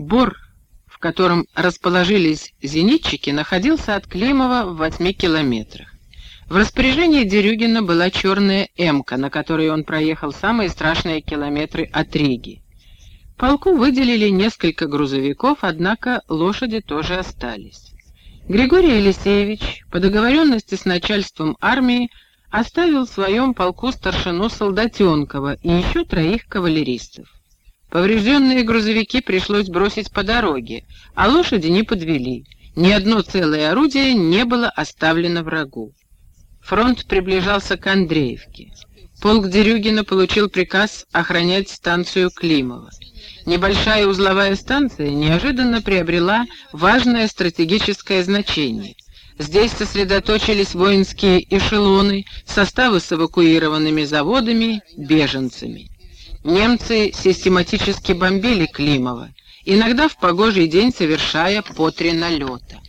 Бор, в котором расположились зенитчики, находился от Климова в восьми километрах. В распоряжении Дерюгина была черная «Эмка», на которой он проехал самые страшные километры от Риги. Полку выделили несколько грузовиков, однако лошади тоже остались. Григорий Елисеевич по договоренности с начальством армии оставил в своем полку старшину Солдатенкова и еще троих кавалеристов. Поврежденные грузовики пришлось бросить по дороге, а лошади не подвели. Ни одно целое орудие не было оставлено врагу. Фронт приближался к Андреевке. Полк Дерюгина получил приказ охранять станцию Климова. Небольшая узловая станция неожиданно приобрела важное стратегическое значение. Здесь сосредоточились воинские эшелоны, составы с эвакуированными заводами, беженцами. Немцы систематически бомбили Климова, иногда в погожий день совершая по три налета.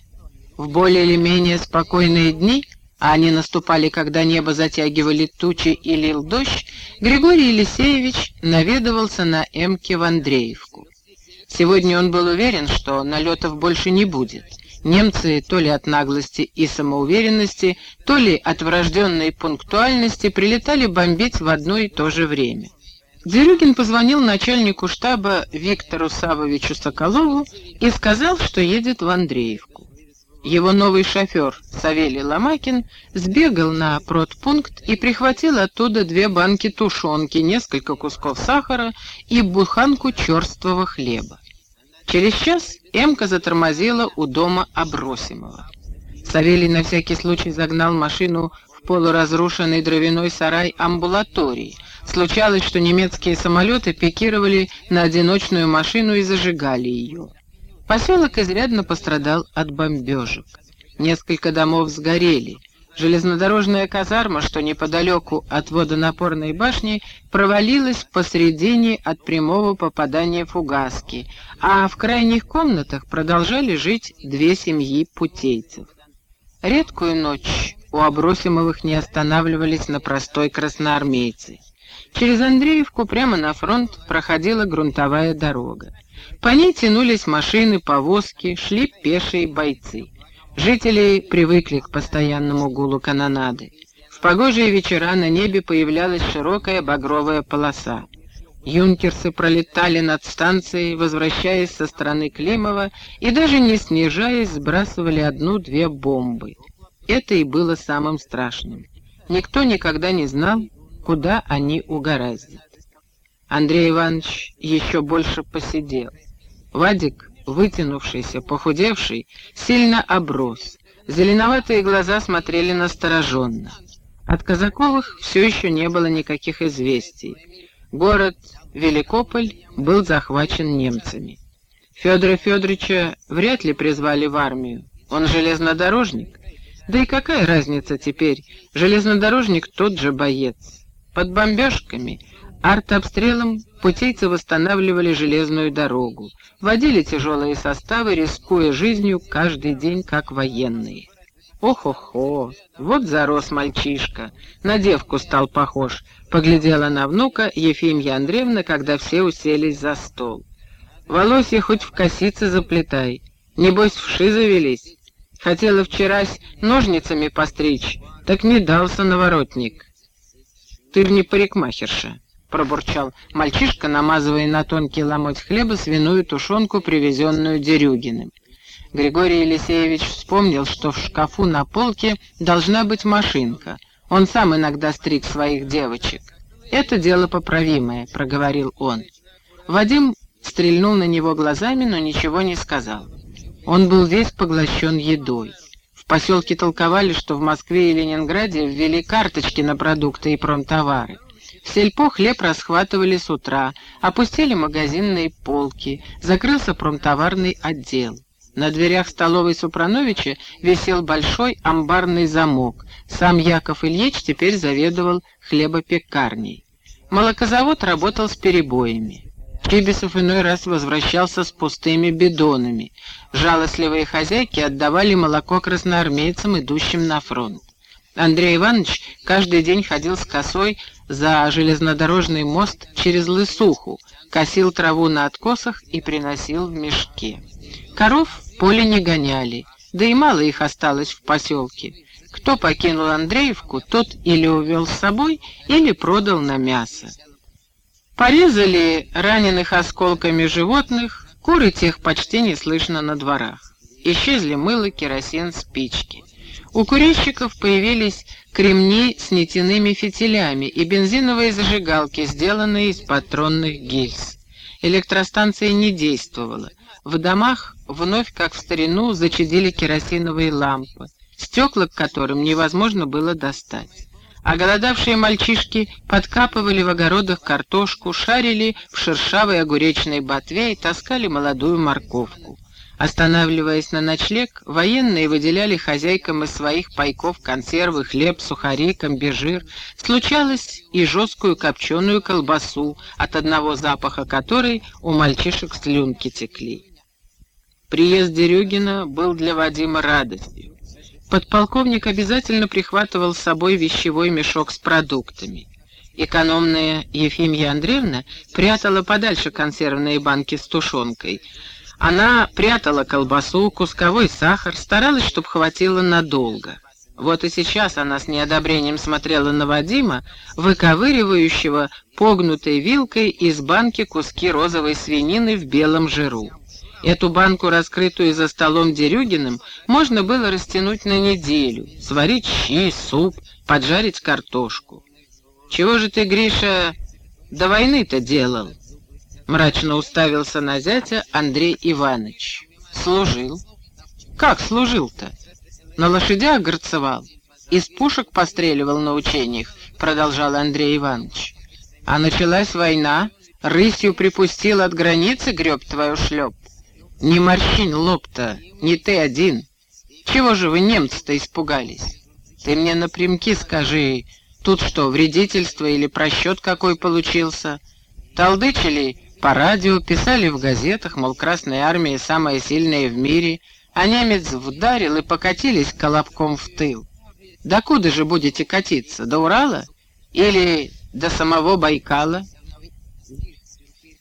В более или менее спокойные дни, а они наступали, когда небо затягивали тучи и лил дождь, Григорий Елисеевич наведывался на Эмке в Андреевку. Сегодня он был уверен, что налетов больше не будет. Немцы то ли от наглости и самоуверенности, то ли от врожденной пунктуальности прилетали бомбить в одно и то же время. Дерюгин позвонил начальнику штаба Виктору Савовичу Соколову и сказал, что едет в Андреевку. Его новый шофер Савелий Ломакин сбегал на протпункт и прихватил оттуда две банки тушенки, несколько кусков сахара и буханку черствого хлеба. Через час Эмка затормозила у дома Абросимова. Савелий на всякий случай загнал машину в полуразрушенный дровяной сарай амбулатории. Случалось, что немецкие самолеты пикировали на одиночную машину и зажигали ее. Поселок изрядно пострадал от бомбежек. Несколько домов сгорели — Железнодорожная казарма, что неподалеку от водонапорной башни, провалилась посредине от прямого попадания фугаски, а в крайних комнатах продолжали жить две семьи путейцев. Редкую ночь у Абросимовых не останавливались на простой красноармейцы. Через Андреевку прямо на фронт проходила грунтовая дорога. По ней тянулись машины, повозки, шли пешие бойцы. Жители привыкли к постоянному гулу канонады. В погожие вечера на небе появлялась широкая багровая полоса. Юнкерсы пролетали над станцией, возвращаясь со стороны Климова, и даже не снижаясь, сбрасывали одну-две бомбы. Это и было самым страшным. Никто никогда не знал, куда они угораздят. Андрей Иванович еще больше посидел. Вадик вытянувшийся, похудевший, сильно оброс. Зеленоватые глаза смотрели настороженно. От Казаковых все еще не было никаких известий. Город Великополь был захвачен немцами. Федора Федоровича вряд ли призвали в армию. Он железнодорожник. Да и какая разница теперь? Железнодорожник тот же боец. Под бомбежками Артобстрелом путейцы восстанавливали железную дорогу, водили тяжелые составы, рискуя жизнью каждый день, как военные. «Ох-охо, вот зарос мальчишка, на девку стал похож», — поглядела на внука Ефимья Андреевна, когда все уселись за стол. «Волосья хоть в косицы заплетай, небось вши завелись. Хотела вчерась ножницами постричь, так не дался наворотник. Ты не парикмахерша» пробурчал мальчишка, намазывая на тонкий ломоть хлеба свиную тушенку, привезенную Дерюгиным. Григорий Елисеевич вспомнил, что в шкафу на полке должна быть машинка. Он сам иногда стриг своих девочек. «Это дело поправимое», — проговорил он. Вадим стрельнул на него глазами, но ничего не сказал. Он был весь поглощен едой. Поселке толковали, что в Москве и Ленинграде ввели карточки на продукты и промтовары. В сельпо хлеб расхватывали с утра, опустили магазинные полки, закрылся промтоварный отдел. На дверях столовой Супрановича висел большой амбарный замок. Сам Яков Ильич теперь заведовал хлебопекарней. Молокозавод работал с перебоями. Чибисов иной раз возвращался с пустыми бидонами. Жалостливые хозяйки отдавали молоко красноармейцам, идущим на фронт. Андрей Иванович каждый день ходил с косой за железнодорожный мост через Лысуху, косил траву на откосах и приносил в мешке. Коров поле не гоняли, да и мало их осталось в поселке. Кто покинул Андреевку, тот или увел с собой, или продал на мясо. Порезали раненых осколками животных, куры тех почти не слышно на дворах. Исчезли мыло, керосин, спички. У курильщиков появились кремни с нитяными фитилями и бензиновые зажигалки, сделанные из патронных гильз. Электростанция не действовала. В домах вновь, как в старину, зачадили керосиновые лампы, стекла к которым невозможно было достать. А голодавшие мальчишки подкапывали в огородах картошку, шарили в шершавой огуречной ботве и таскали молодую морковку. Останавливаясь на ночлег, военные выделяли хозяйкам из своих пайков консервы, хлеб, сухари, комбижир. Случалось и жесткую копченую колбасу, от одного запаха которой у мальчишек слюнки текли. Приезд Дерюгина был для Вадима радостью. Подполковник обязательно прихватывал с собой вещевой мешок с продуктами. Экономная Ефимья Андреевна прятала подальше консервные банки с тушенкой — она прятала колбасу, кусковой сахар, старалась, чтобы хватило надолго. Вот и сейчас она с неодобрением смотрела на Вадима, выковыривающего погнутой вилкой из банки куски розовой свинины в белом жиру. Эту банку, раскрытую за столом Дерюгиным, можно было растянуть на неделю, сварить щи, суп, поджарить картошку. «Чего же ты, Гриша, до войны-то делал?» Мрачно уставился на зятя Андрей Иванович. Служил. Как служил-то? На лошадях горцевал. Из пушек постреливал на учениях, продолжал Андрей Иванович. А началась война, рысью припустил от границы, греб твою шлеп. Не морщин лоб-то, не ты один. Чего же вы немцы-то испугались? Ты мне напрямки скажи, тут что, вредительство или просчет какой получился? Толдычили по радио писали в газетах, мол, Красная Армия самая сильная в мире, а немец вдарил и покатились колобком в тыл. Да куда же будете катиться, до Урала или до самого Байкала?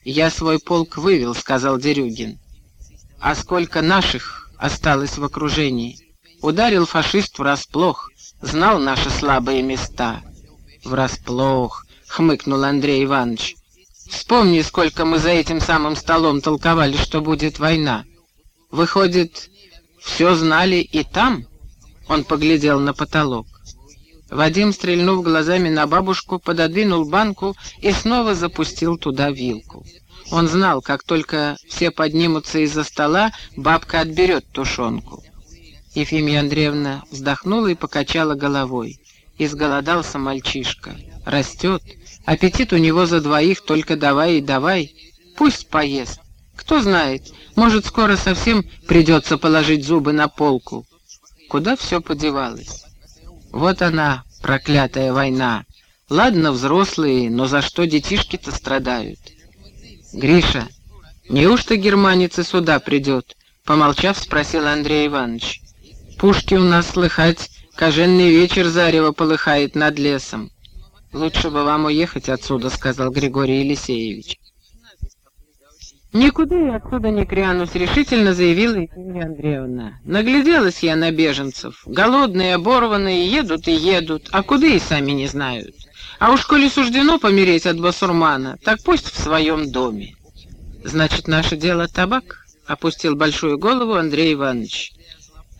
«Я свой полк вывел», — сказал Дерюгин. «А сколько наших осталось в окружении? Ударил фашист врасплох, знал наши слабые места». «Врасплох», — хмыкнул Андрей Иванович. Вспомни, сколько мы за этим самым столом толковали, что будет война. Выходит, все знали и там?» Он поглядел на потолок. Вадим, стрельнув глазами на бабушку, пододвинул банку и снова запустил туда вилку. Он знал, как только все поднимутся из-за стола, бабка отберет тушенку. Ефимия Андреевна вздохнула и покачала головой. Изголодался мальчишка. Растет. Аппетит у него за двоих только давай и давай. Пусть поест. Кто знает, может, скоро совсем придется положить зубы на полку. Куда все подевалось? Вот она, проклятая война. Ладно, взрослые, но за что детишки-то страдают? Гриша, неужто германец и сюда придет? Помолчав, спросил Андрей Иванович. Пушки у нас слыхать, коженный вечер зарево полыхает над лесом. «Лучше бы вам уехать отсюда», — сказал Григорий Елисеевич. «Никуда я отсюда не крянусь», — решительно заявила Евгения Андреевна. «Нагляделась я на беженцев. Голодные, оборванные, едут и едут, а куда и сами не знают. А уж коли суждено помереть от басурмана, так пусть в своем доме». «Значит, наше дело табак?» — опустил большую голову Андрей Иванович.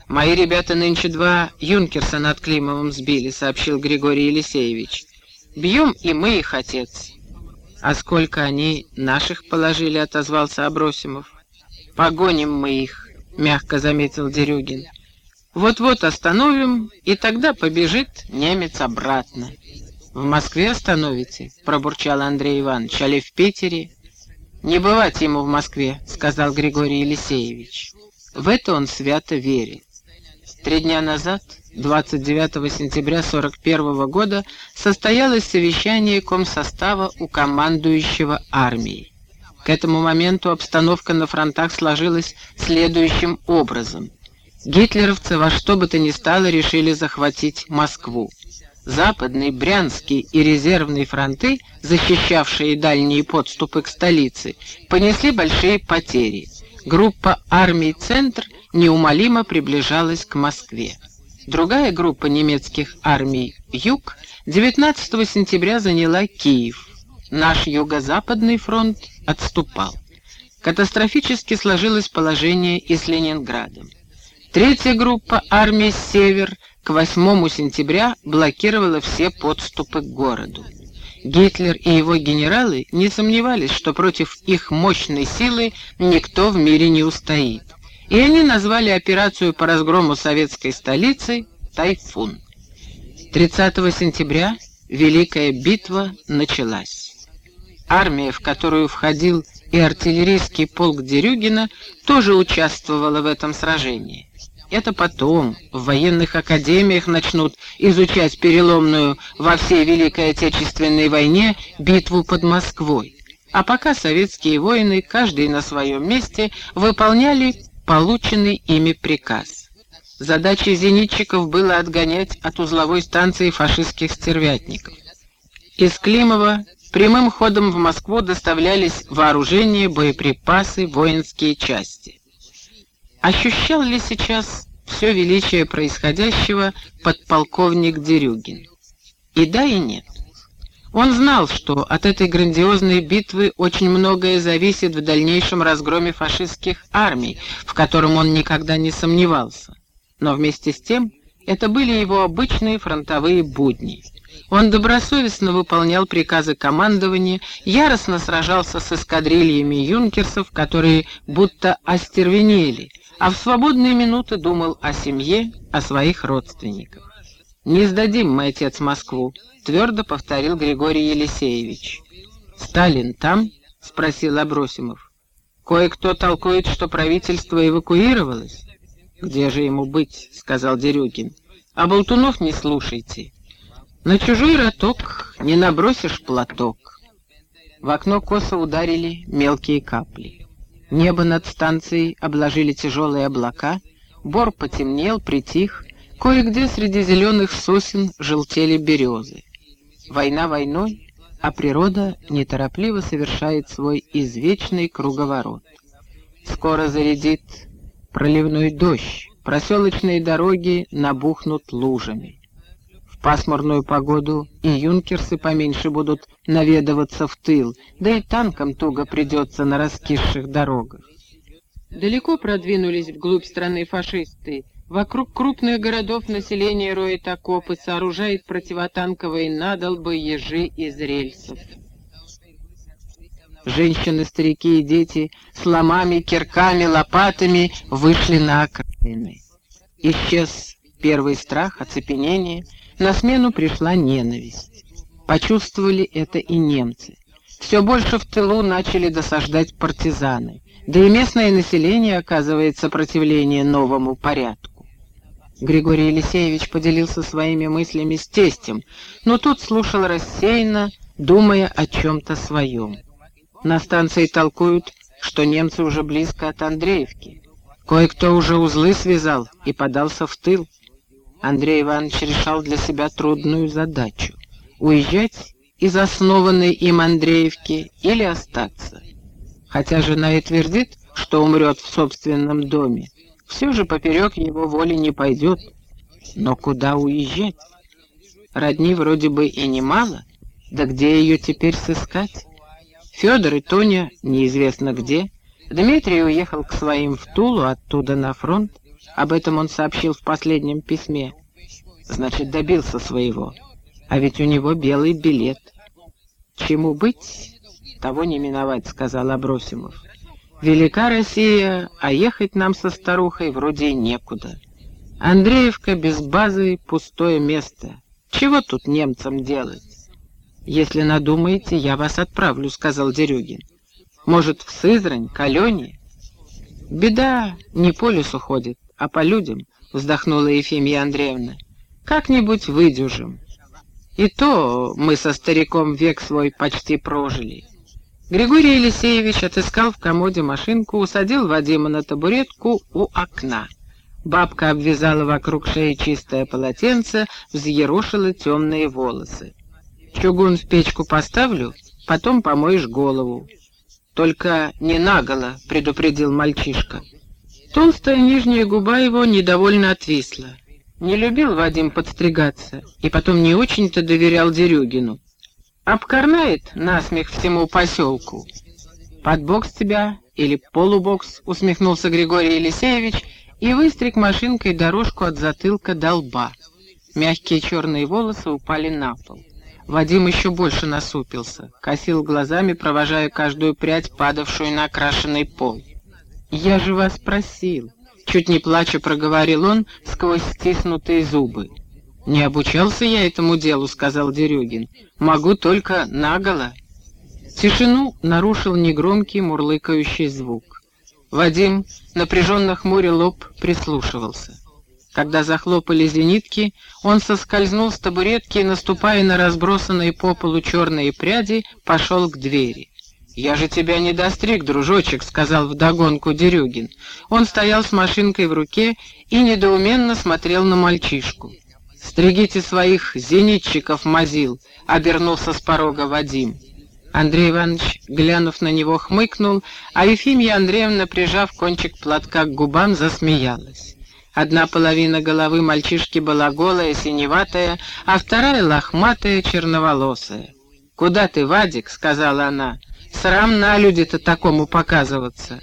«Мои ребята нынче два юнкерса над Климовым сбили», — сообщил Григорий Елисеевич. Бьем и мы их, отец. А сколько они наших положили, отозвался Абросимов. Погоним мы их, мягко заметил Дерюгин. Вот-вот остановим, и тогда побежит немец обратно. В Москве остановите, пробурчал Андрей Иванович, али в Питере? Не бывать ему в Москве, сказал Григорий Елисеевич. В это он свято верит. Три дня назад 29 сентября 41 года состоялось совещание комсостава у командующего армией. К этому моменту обстановка на фронтах сложилась следующим образом. Гитлеровцы во что бы то ни стало решили захватить Москву. Западный, Брянский и резервный фронты, защищавшие дальние подступы к столице, понесли большие потери. Группа армий «Центр» неумолимо приближалась к Москве. Другая группа немецких армий «Юг» 19 сентября заняла Киев. Наш юго-западный фронт отступал. Катастрофически сложилось положение и с Ленинградом. Третья группа армии «Север» к 8 сентября блокировала все подступы к городу. Гитлер и его генералы не сомневались, что против их мощной силы никто в мире не устоит. И они назвали операцию по разгрому советской столицы «Тайфун». 30 сентября Великая битва началась. Армия, в которую входил и артиллерийский полк Дерюгина, тоже участвовала в этом сражении. Это потом, в военных академиях начнут изучать переломную во всей Великой Отечественной войне битву под Москвой. А пока советские воины, каждый на своем месте, выполняли полученный ими приказ. Задачей зенитчиков было отгонять от узловой станции фашистских стервятников. Из Климова прямым ходом в Москву доставлялись вооружение, боеприпасы, воинские части. Ощущал ли сейчас все величие происходящего подполковник Дерюгин? И да, и нет. Он знал, что от этой грандиозной битвы очень многое зависит в дальнейшем разгроме фашистских армий, в котором он никогда не сомневался. Но вместе с тем это были его обычные фронтовые будни. Он добросовестно выполнял приказы командования, яростно сражался с эскадрильями юнкерсов, которые будто остервенели, а в свободные минуты думал о семье, о своих родственниках. «Не сдадим мы, отец, Москву», — твердо повторил Григорий Елисеевич. «Сталин там?» — спросил Абросимов. «Кое-кто толкует, что правительство эвакуировалось». «Где же ему быть?» — сказал Дерюгин. «А болтунов не слушайте. На чужой роток не набросишь платок». В окно косо ударили мелкие капли. Небо над станцией обложили тяжелые облака, бор потемнел, притих, кое-где среди зеленых сосен желтели березы. Война войной, а природа неторопливо совершает свой извечный круговорот. Скоро зарядит проливной дождь, проселочные дороги набухнут лужами пасмурную погоду и юнкерсы поменьше будут наведываться в тыл, да и танкам туго придется на раскисших дорогах. Далеко продвинулись вглубь страны фашисты. Вокруг крупных городов население роет окопы, сооружает противотанковые надолбы, ежи из рельсов. Женщины, старики и дети с ломами, кирками, лопатами вышли на окраины. Исчез первый страх, оцепенение — на смену пришла ненависть. Почувствовали это и немцы. Все больше в тылу начали досаждать партизаны, да и местное население оказывает сопротивление новому порядку. Григорий Елисеевич поделился своими мыслями с тестем, но тут слушал рассеянно, думая о чем-то своем. На станции толкуют, что немцы уже близко от Андреевки. Кое-кто уже узлы связал и подался в тыл. Андрей Иванович решал для себя трудную задачу — уезжать из основанной им Андреевки или остаться. Хотя жена и твердит, что умрет в собственном доме, все же поперек его воли не пойдет. Но куда уезжать? Родни вроде бы и немало, да где ее теперь сыскать? Федор и Тоня неизвестно где. Дмитрий уехал к своим в Тулу, оттуда на фронт. Об этом он сообщил в последнем письме. Значит, добился своего. А ведь у него белый билет. Чему быть, того не миновать, сказал Абросимов. Велика Россия, а ехать нам со старухой вроде некуда. Андреевка без базы — пустое место. Чего тут немцам делать? Если надумаете, я вас отправлю, сказал Дерюгин. Может, в Сызрань, к Алене? Беда не по лесу ходит, а по людям, вздохнула Ефимия Андреевна. Как-нибудь выдюжим. И то мы со стариком век свой почти прожили. Григорий Елисеевич отыскал в комоде машинку, усадил Вадима на табуретку у окна. Бабка обвязала вокруг шеи чистое полотенце, взъерошила темные волосы. «Чугун в печку поставлю, потом помоешь голову». «Только не наголо», — предупредил мальчишка. Толстая нижняя губа его недовольно отвисла. Не любил Вадим подстригаться, и потом не очень-то доверял Дерюгину. Обкорнает насмех всему поселку. «Под бокс тебя или полубокс», — усмехнулся Григорий Елисеевич и выстриг машинкой дорожку от затылка до лба. Мягкие черные волосы упали на пол. Вадим еще больше насупился, косил глазами, провожая каждую прядь, падавшую на окрашенный пол. «Я же вас просил», Чуть не плача проговорил он сквозь стиснутые зубы. «Не обучался я этому делу», — сказал Дерюгин. «Могу только наголо». Тишину нарушил негромкий мурлыкающий звук. Вадим, напряженно хмуря лоб, прислушивался. Когда захлопали зенитки, он соскользнул с табуретки и, наступая на разбросанные по полу черные пряди, пошел к двери. «Я же тебя не достриг, дружочек», — сказал вдогонку Дерюгин. Он стоял с машинкой в руке и недоуменно смотрел на мальчишку. «Стригите своих зенитчиков, мазил», — обернулся с порога Вадим. Андрей Иванович, глянув на него, хмыкнул, а Ефимья Андреевна, прижав кончик платка к губам, засмеялась. Одна половина головы мальчишки была голая, синеватая, а вторая лохматая, черноволосая. «Куда ты, Вадик?» — сказала она. Срам на люди-то такому показываться.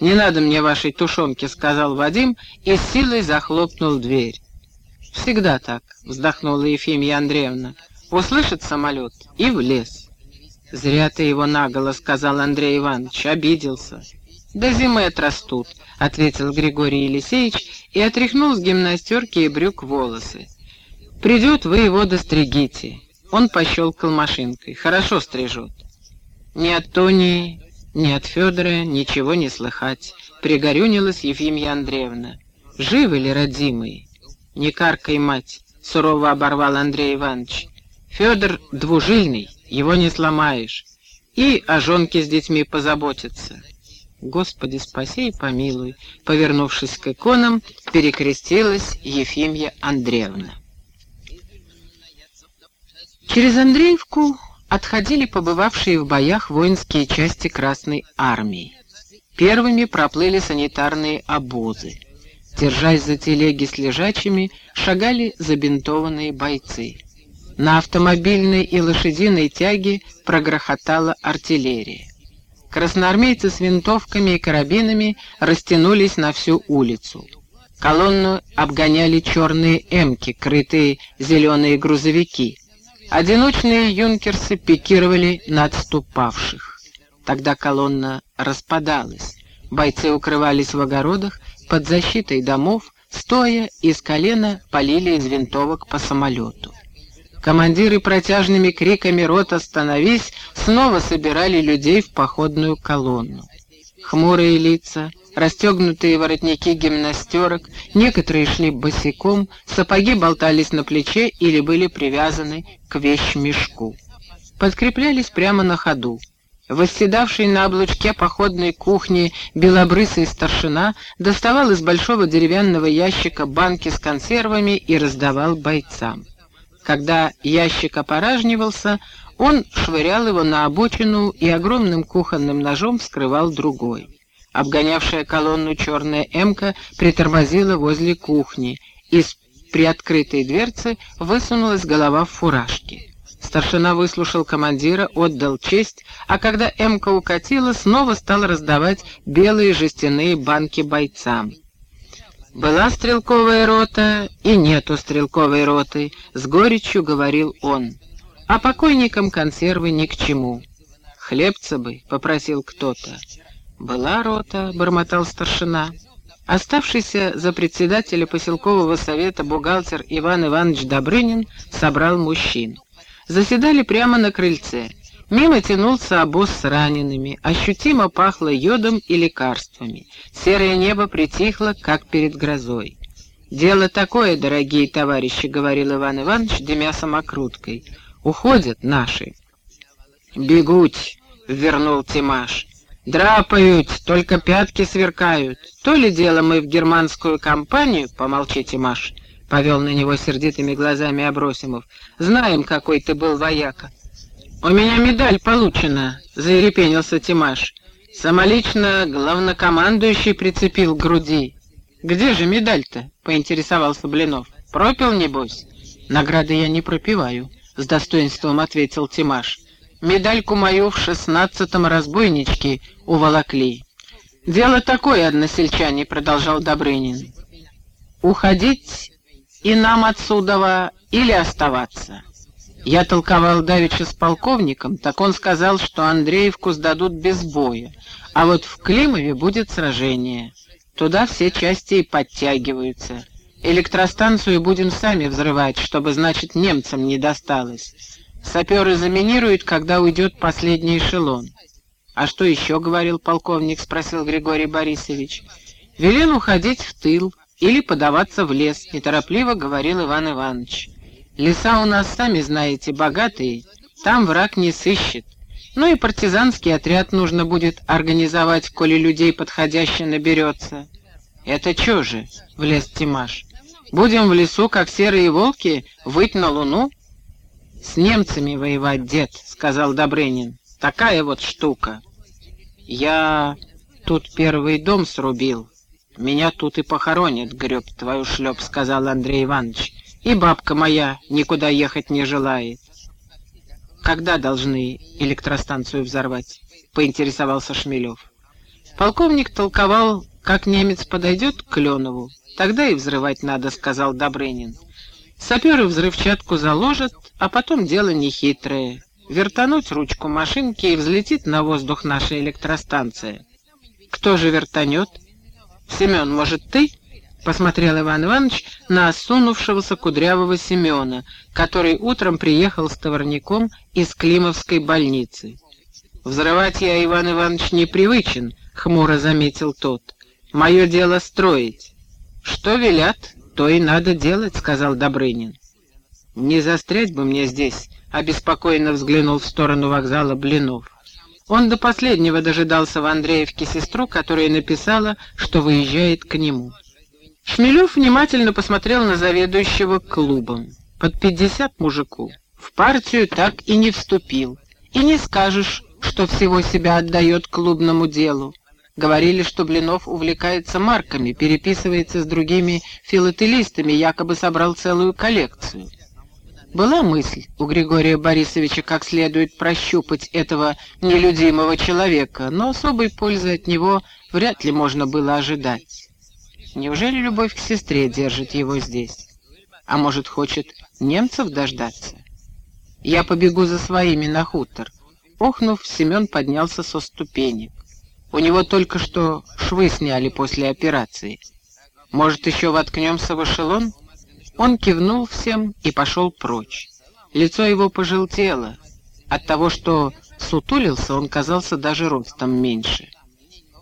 «Не надо мне вашей тушенки», — сказал Вадим и с силой захлопнул дверь. «Всегда так», — вздохнула Ефимия Андреевна. «Услышит самолет и в лес». «Зря ты его наголо», — сказал Андрей Иванович, обиделся. «До зимы отрастут», — ответил Григорий Елисеевич и отряхнул с гимнастерки и брюк волосы. «Придет, вы его достригите». Он пощелкал машинкой. «Хорошо стрижет». Ни от Тони, ни от Федора ничего не слыхать. Пригорюнилась Ефимья Андреевна. Живы ли родимые? Не каркай, мать, сурово оборвал Андрей Иванович. Федор двужильный, его не сломаешь. И о жонке с детьми позаботиться. Господи, спаси и помилуй, повернувшись к иконам, перекрестилась Ефимья Андреевна. Через Андреевку отходили побывавшие в боях воинские части Красной Армии. Первыми проплыли санитарные обозы. Держась за телеги с лежачими, шагали забинтованные бойцы. На автомобильной и лошадиной тяге прогрохотала артиллерия. Красноармейцы с винтовками и карабинами растянулись на всю улицу. Колонну обгоняли черные эмки, крытые зеленые грузовики. Одиночные юнкерсы пикировали на отступавших. Тогда колонна распадалась. Бойцы укрывались в огородах под защитой домов, стоя из колена полили из винтовок по самолету. Командиры протяжными криками «Рот, остановись!» снова собирали людей в походную колонну. Хмурые лица, расстегнутые воротники гимнастерок, некоторые шли босиком, сапоги болтались на плече или были привязаны к вещмешку. Подкреплялись прямо на ходу. Восседавший на облучке походной кухни белобрысый старшина доставал из большого деревянного ящика банки с консервами и раздавал бойцам. Когда ящик опоражнивался, он швырял его на обочину и огромным кухонным ножом вскрывал другой. Обгонявшая колонну черная «Эмка» притормозила возле кухни. Из приоткрытой дверцы высунулась голова в фуражке. Старшина выслушал командира, отдал честь, а когда «Эмка» укатила, снова стал раздавать белые жестяные банки бойцам. «Была стрелковая рота и нету стрелковой роты», — с горечью говорил он. «А покойникам консервы ни к чему». «Хлебца бы», — попросил кто-то. «Была рота», — бормотал старшина. Оставшийся за председателя поселкового совета бухгалтер Иван Иванович Добрынин собрал мужчин. Заседали прямо на крыльце. Мимо тянулся обоз с ранеными, ощутимо пахло йодом и лекарствами. Серое небо притихло, как перед грозой. «Дело такое, дорогие товарищи», — говорил Иван Иванович, дымя самокруткой. «Уходят наши». «Бегуть», — вернул Тимаш. Драпают, только пятки сверкают. То ли дело мы в германскую компанию, помолчите, Маш, повел на него сердитыми глазами Абросимов. Знаем, какой ты был вояка. У меня медаль получена, заерепенился Тимаш. Самолично главнокомандующий прицепил к груди. «Где же медаль-то?» — поинтересовался Блинов. «Пропил, небось?» «Награды я не пропиваю», — с достоинством ответил Тимаш. Медальку мою в шестнадцатом разбойничке уволокли. «Дело такое, односельчане», — продолжал Добрынин. «Уходить и нам отсюда или оставаться?» Я толковал давеча с полковником, так он сказал, что Андреевку сдадут без боя, а вот в Климове будет сражение. Туда все части и подтягиваются. Электростанцию будем сами взрывать, чтобы, значит, немцам не досталось. Саперы заминируют, когда уйдет последний эшелон. «А что еще?» — говорил полковник, — спросил Григорий Борисович. «Велен уходить в тыл или подаваться в лес», — неторопливо говорил Иван Иванович. «Леса у нас, сами знаете, богатые, там враг не сыщет. Ну и партизанский отряд нужно будет организовать, коли людей подходяще наберется». «Это что же?» — влез Тимаш. «Будем в лесу, как серые волки, выть на луну?» «С немцами воевать, дед», — сказал Добрынин. «Такая вот штука. Я тут первый дом срубил. Меня тут и похоронят, греб твою шлеп», — сказал Андрей Иванович. «И бабка моя никуда ехать не желает». «Когда должны электростанцию взорвать?» — поинтересовался Шмелев. Полковник толковал, как немец подойдет к Кленову, тогда и взрывать надо, — сказал Добрынин. Саперы взрывчатку заложат, а потом дело нехитрое. Вертануть ручку машинки и взлетит на воздух наша электростанция. Кто же вертанет? Семен, может, ты? Посмотрел Иван Иванович на осунувшегося кудрявого Семена, который утром приехал с товарником из Климовской больницы. «Взрывать я, Иван Иванович, непривычен», — хмуро заметил тот. «Мое дело строить. Что велят, то и надо делать», — сказал Добрынин. «Не застрять бы мне здесь», — обеспокоенно взглянул в сторону вокзала Блинов. Он до последнего дожидался в Андреевке сестру, которая написала, что выезжает к нему. Шмелев внимательно посмотрел на заведующего клубом. Под пятьдесят мужику. В партию так и не вступил. И не скажешь, что всего себя отдает клубному делу. Говорили, что Блинов увлекается марками, переписывается с другими филателистами, якобы собрал целую коллекцию. Была мысль у Григория Борисовича как следует прощупать этого нелюдимого человека, но особой пользы от него вряд ли можно было ожидать. Неужели любовь к сестре держит его здесь? А может, хочет немцев дождаться? Я побегу за своими на хутор. Охнув, Семен поднялся со ступенек. У него только что швы сняли после операции. Может, еще воткнемся в эшелон? Он кивнул всем и пошел прочь. Лицо его пожелтело. От того, что сутулился, он казался даже ростом меньше.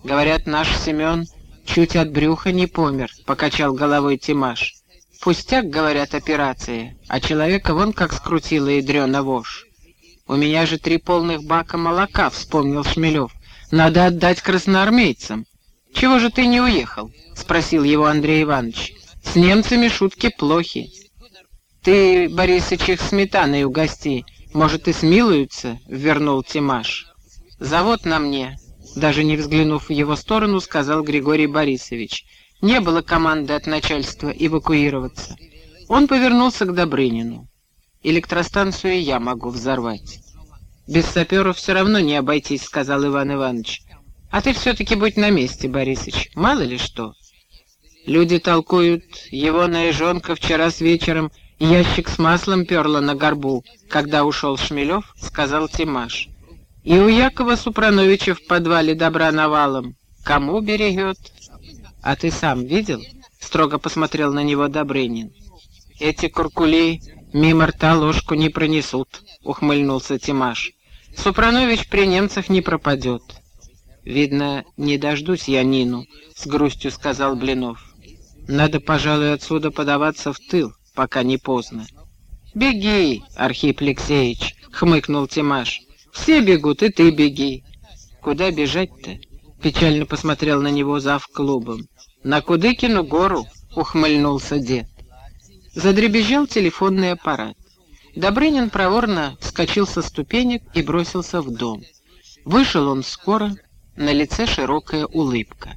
Говорят, наш Семен чуть от брюха не помер, покачал головой Тимаш. Пустяк, говорят, операция, а человека вон как скрутила ядрёна вошь. У меня же три полных бака молока, вспомнил Шмелев. Надо отдать красноармейцам. Чего же ты не уехал? Спросил его Андрей Иванович. С немцами шутки плохи. Ты, Борисыч, их сметаной угости. Может, и смилуются? Вернул Тимаш. Завод на мне. Даже не взглянув в его сторону, сказал Григорий Борисович. Не было команды от начальства эвакуироваться. Он повернулся к Добрынину. Электростанцию я могу взорвать. «Без саперов все равно не обойтись», — сказал Иван Иванович. «А ты все-таки будь на месте, Борисыч, мало ли что». Люди толкуют, его наезжонка вчера с вечером ящик с маслом перла на горбу, когда ушел Шмелев, — сказал Тимаш. И у Якова Супрановича в подвале добра навалом. Кому берегет? А ты сам видел? — строго посмотрел на него Добрынин. Эти куркули мимо рта ложку не пронесут, — ухмыльнулся Тимаш. Супранович при немцах не пропадет. Видно, не дождусь я Нину, с грустью сказал Блинов. Надо, пожалуй, отсюда подаваться в тыл, пока не поздно. Беги, Архип Алексеевич, хмыкнул Тимаш. Все бегут, и ты беги. Куда бежать-то? Печально посмотрел на него зав клубом. На Кудыкину гору, ухмыльнулся дед. Задребезжал телефонный аппарат. Добрынин проворно вскочил со ступенек и бросился в дом. Вышел он скоро, на лице широкая улыбка.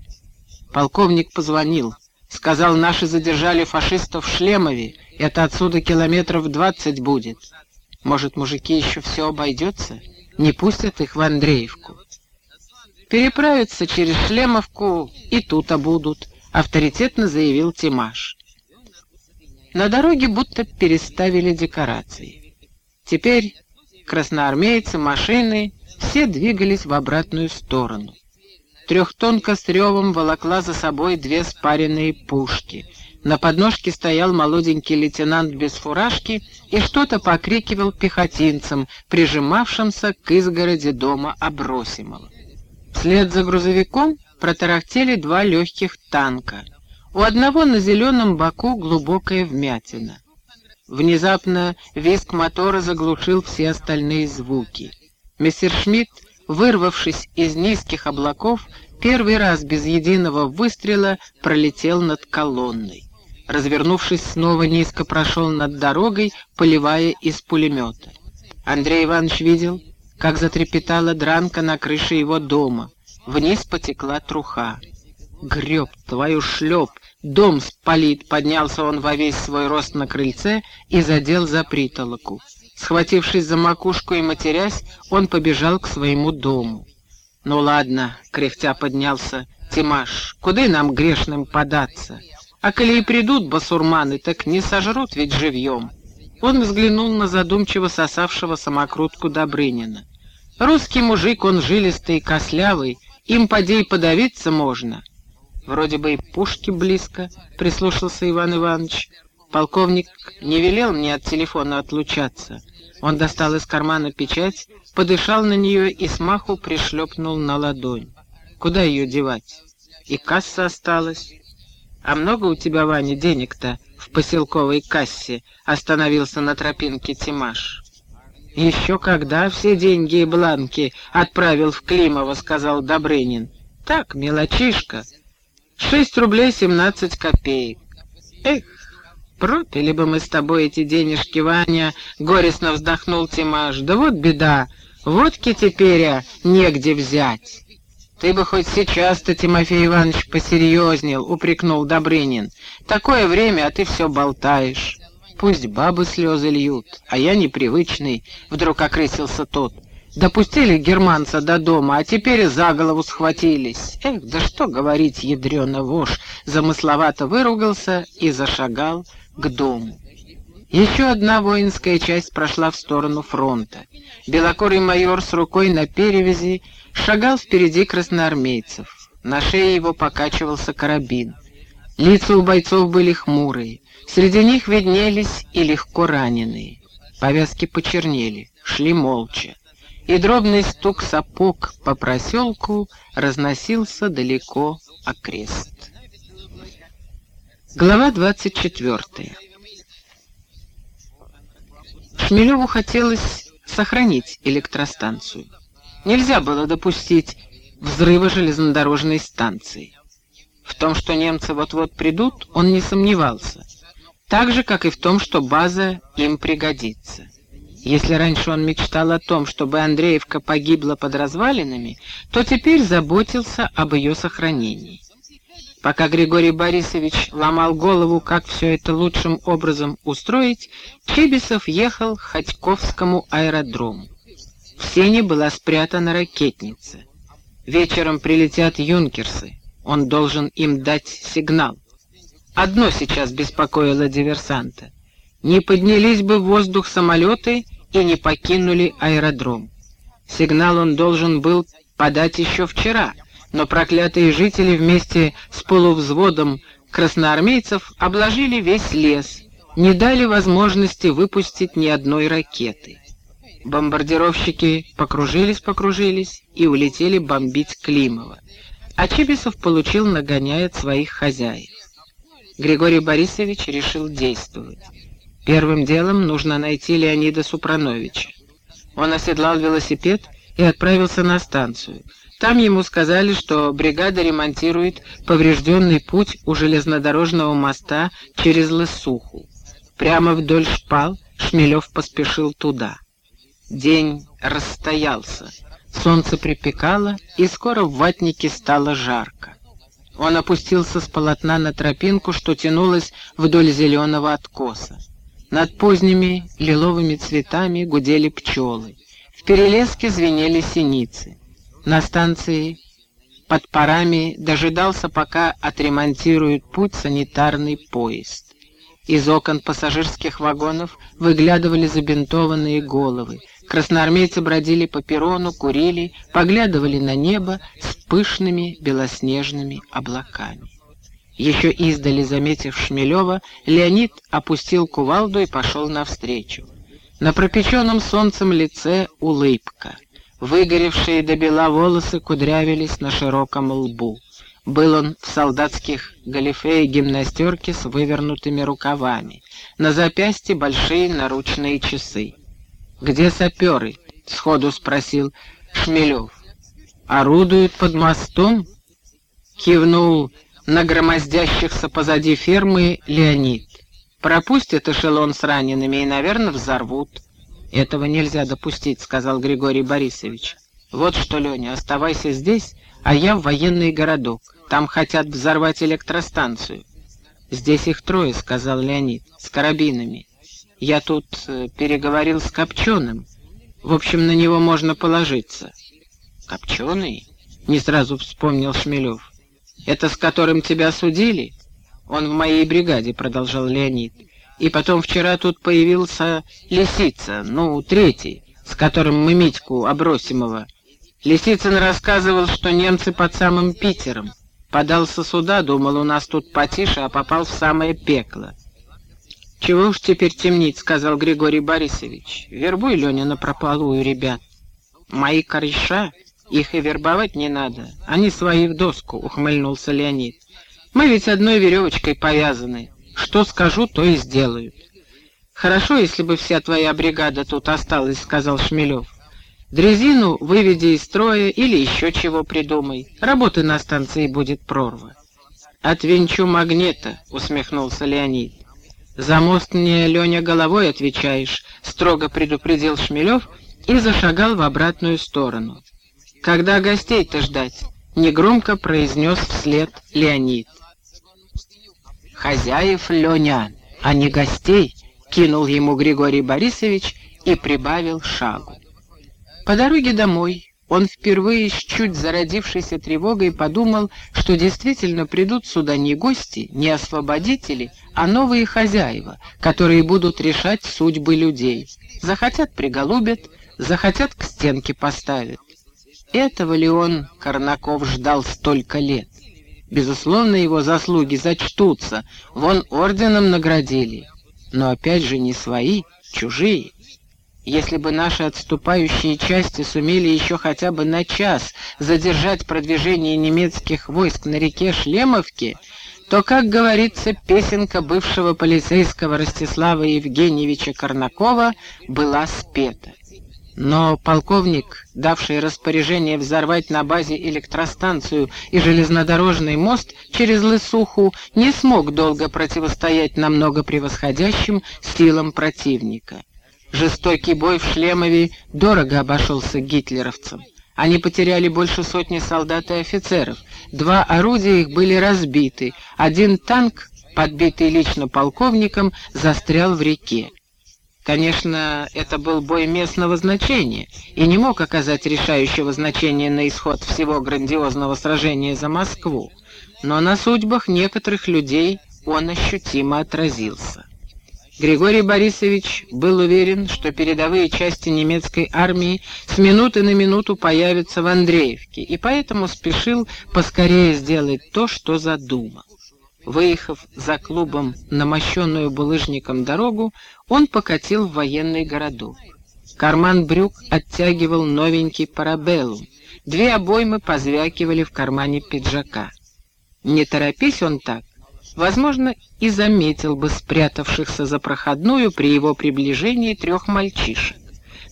Полковник позвонил. Сказал, наши задержали фашистов в Шлемове. Это отсюда километров двадцать будет. Может, мужики еще все обойдется? Не пустят их в Андреевку. Переправятся через Шлемовку и тут будут, авторитетно заявил Тимаш. На дороге будто переставили декорации. Теперь красноармейцы, машины, все двигались в обратную сторону. Трехтонка с ревом волокла за собой две спаренные пушки. На подножке стоял молоденький лейтенант без фуражки и что-то покрикивал пехотинцам, прижимавшимся к изгороди дома Обросимова. Вслед за грузовиком протарахтели два легких танка. У одного на зеленом боку глубокая вмятина. Внезапно визг мотора заглушил все остальные звуки. Мессершмитт вырвавшись из низких облаков, первый раз без единого выстрела пролетел над колонной. Развернувшись, снова низко прошел над дорогой, поливая из пулемета. Андрей Иванович видел, как затрепетала дранка на крыше его дома. Вниз потекла труха. «Греб, твою шлеп! Дом спалит!» Поднялся он во весь свой рост на крыльце и задел за притолоку. Схватившись за макушку и матерясь, он побежал к своему дому. «Ну ладно», — кряхтя поднялся Тимаш, — «куда нам грешным податься? А коли и придут басурманы, так не сожрут ведь живьем». Он взглянул на задумчиво сосавшего самокрутку Добрынина. «Русский мужик, он жилистый и кослявый, им подей подавиться можно». «Вроде бы и пушки близко», — прислушался Иван Иванович. Полковник не велел мне от телефона отлучаться. Он достал из кармана печать, подышал на нее и смаху пришлепнул на ладонь. Куда ее девать? И касса осталась. А много у тебя, Ваня, денег-то в поселковой кассе? Остановился на тропинке Тимаш. Еще когда все деньги и бланки отправил в Климово, сказал Добрынин. Так, мелочишка. Шесть рублей семнадцать копеек. Эх, «Пропили бы мы с тобой эти денежки, Ваня!» — горестно вздохнул Тимаш. «Да вот беда! Водки теперь а, негде взять!» «Ты бы хоть сейчас-то, Тимофей Иванович, посерьезнел!» — упрекнул Добрынин. «Такое время, а ты все болтаешь!» «Пусть бабы слезы льют, а я непривычный!» — вдруг окрысился тот. Допустили германца до дома, а теперь за голову схватились. Эх, да что говорить, ядрёна вошь!» Замысловато выругался и зашагал к дому. Еще одна воинская часть прошла в сторону фронта. Белокорый майор с рукой на перевязи шагал впереди красноармейцев. На шее его покачивался карабин. Лица у бойцов были хмурые. Среди них виднелись и легко раненые. Повязки почернели, шли молча. И дробный стук сапог по проселку разносился далеко окрест. Глава 24. Шмелеву хотелось сохранить электростанцию. Нельзя было допустить взрыва железнодорожной станции. В том, что немцы вот-вот придут, он не сомневался. Так же, как и в том, что база им пригодится. Если раньше он мечтал о том, чтобы Андреевка погибла под развалинами, то теперь заботился об ее сохранении. Пока Григорий Борисович ломал голову, как все это лучшим образом устроить, Чебисов ехал к Ходьковскому аэродрому. В сене была спрятана ракетница. Вечером прилетят юнкерсы. Он должен им дать сигнал. Одно сейчас беспокоило диверсанта. Не поднялись бы в воздух самолеты и не покинули аэродром. Сигнал он должен был подать еще вчера — но проклятые жители вместе с полувзводом красноармейцев обложили весь лес, не дали возможности выпустить ни одной ракеты. Бомбардировщики покружились-покружились и улетели бомбить Климова. А Чебисов получил нагоняя своих хозяев. Григорий Борисович решил действовать. Первым делом нужно найти Леонида Супрановича. Он оседлал велосипед и отправился на станцию. Там ему сказали, что бригада ремонтирует поврежденный путь у железнодорожного моста через Лысуху. Прямо вдоль шпал Шмелев поспешил туда. День расстоялся, солнце припекало, и скоро в ватнике стало жарко. Он опустился с полотна на тропинку, что тянулась вдоль зеленого откоса. Над поздними лиловыми цветами гудели пчелы. В перелеске звенели синицы. На станции под парами дожидался, пока отремонтируют путь санитарный поезд. Из окон пассажирских вагонов выглядывали забинтованные головы. Красноармейцы бродили по перрону, курили, поглядывали на небо с пышными белоснежными облаками. Еще издали, заметив Шмелева, Леонид опустил кувалду и пошел навстречу. На пропеченном солнцем лице улыбка — Выгоревшие до бела волосы кудрявились на широком лбу. Был он в солдатских галифе и гимнастерке с вывернутыми рукавами. На запястье большие наручные часы. «Где саперы?» — сходу спросил Шмелев. «Орудуют под мостом?» — кивнул на громоздящихся позади фермы Леонид. «Пропустят эшелон с ранеными и, наверное, взорвут». «Этого нельзя допустить», — сказал Григорий Борисович. «Вот что, Леня, оставайся здесь, а я в военный городок. Там хотят взорвать электростанцию». «Здесь их трое», — сказал Леонид, — «с карабинами. Я тут э, переговорил с Копченым. В общем, на него можно положиться». «Копченый?» — не сразу вспомнил Шмелев. «Это с которым тебя судили?» «Он в моей бригаде», — продолжал Леонид. И потом вчера тут появился Лисица, ну, третий, с которым мы Митьку Обросимова. Лисицын рассказывал, что немцы под самым Питером. Подался сюда, думал, у нас тут потише, а попал в самое пекло. «Чего уж теперь темнить», — сказал Григорий Борисович. «Вербуй, Леня, на прополую ребят. Мои кореша, их и вербовать не надо. Они свои в доску», — ухмыльнулся Леонид. «Мы ведь одной веревочкой повязаны. Что скажу, то и сделают. «Хорошо, если бы вся твоя бригада тут осталась», — сказал Шмелев. «Дрезину выведи из строя или еще чего придумай. Работы на станции будет прорва». «Отвинчу магнета», — усмехнулся Леонид. «За мост мне, Леня, головой отвечаешь», — строго предупредил Шмелев и зашагал в обратную сторону. «Когда гостей-то ждать?» — негромко произнес вслед Леонид. «Хозяев, Леня, а не гостей!» — кинул ему Григорий Борисович и прибавил шагу. По дороге домой он впервые с чуть зародившейся тревогой подумал, что действительно придут сюда не гости, не освободители, а новые хозяева, которые будут решать судьбы людей. Захотят — приголубят, захотят — к стенке поставят. Этого ли он, Корнаков, ждал столько лет? Безусловно, его заслуги зачтутся, вон орденом наградили. Но опять же не свои, чужие. Если бы наши отступающие части сумели еще хотя бы на час задержать продвижение немецких войск на реке Шлемовке, то, как говорится, песенка бывшего полицейского Ростислава Евгеньевича Корнакова была спета. Но полковник, давший распоряжение взорвать на базе электростанцию и железнодорожный мост через Лысуху, не смог долго противостоять намного превосходящим силам противника. Жестокий бой в Шлемове дорого обошелся гитлеровцам. Они потеряли больше сотни солдат и офицеров. Два орудия их были разбиты. Один танк, подбитый лично полковником, застрял в реке. Конечно, это был бой местного значения и не мог оказать решающего значения на исход всего грандиозного сражения за Москву, но на судьбах некоторых людей он ощутимо отразился. Григорий Борисович был уверен, что передовые части немецкой армии с минуты на минуту появятся в Андреевке, и поэтому спешил поскорее сделать то, что задумал. Выехав за клубом на мощенную булыжником дорогу, он покатил в военный городок. Карман брюк оттягивал новенький парабеллум. Две обоймы позвякивали в кармане пиджака. Не торопись он так, возможно, и заметил бы спрятавшихся за проходную при его приближении трех мальчишек.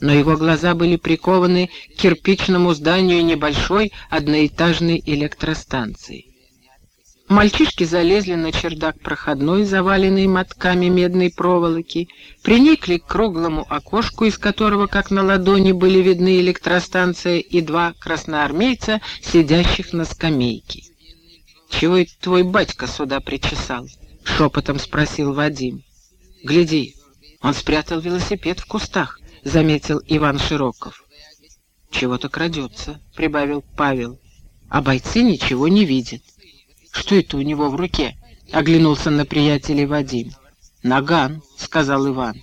но его глаза были прикованы к кирпичному зданию небольшой одноэтажной электростанции. Мальчишки залезли на чердак проходной, заваленный мотками медной проволоки, приникли к круглому окошку, из которого, как на ладони, были видны электростанция и два красноармейца, сидящих на скамейке. «Чего это твой батька сюда причесал?» — шепотом спросил Вадим. «Гляди, он спрятал велосипед в кустах», — заметил Иван Широков. «Чего-то крадется», — прибавил Павел. «А бойцы ничего не видят». «Что это у него в руке?» — оглянулся на приятелей Вадим. «Наган», — сказал Иван.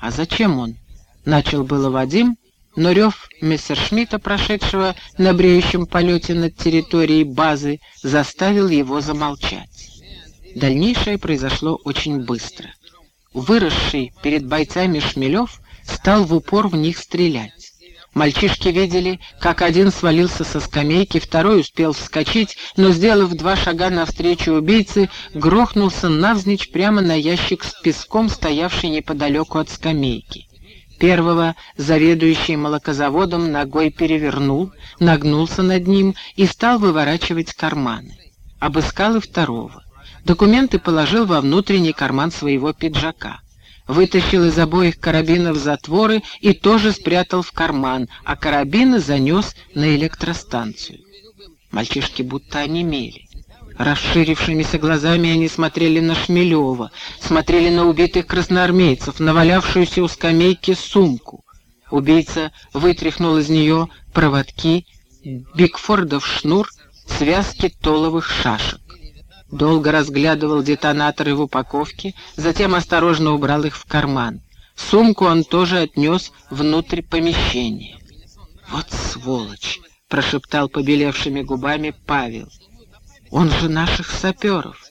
«А зачем он?» — начал было Вадим, но рев мессершмитта, прошедшего на бреющем полете над территорией базы, заставил его замолчать. Дальнейшее произошло очень быстро. Выросший перед бойцами Шмелев стал в упор в них стрелять. Мальчишки видели, как один свалился со скамейки, второй успел вскочить, но, сделав два шага навстречу убийце, грохнулся навзничь прямо на ящик с песком, стоявший неподалеку от скамейки. Первого заведующий молокозаводом ногой перевернул, нагнулся над ним и стал выворачивать карманы. Обыскал и второго. Документы положил во внутренний карман своего пиджака вытащил из обоих карабинов затворы и тоже спрятал в карман, а карабины занес на электростанцию. Мальчишки будто онемели. Расширившимися глазами они смотрели на Шмелева, смотрели на убитых красноармейцев, на валявшуюся у скамейки сумку. Убийца вытряхнул из нее проводки, Бигфордов шнур, связки толовых шашек долго разглядывал детонаторы в упаковке, затем осторожно убрал их в карман. Сумку он тоже отнес внутрь помещения. «Вот сволочь!» — прошептал побелевшими губами Павел. «Он же наших саперов!»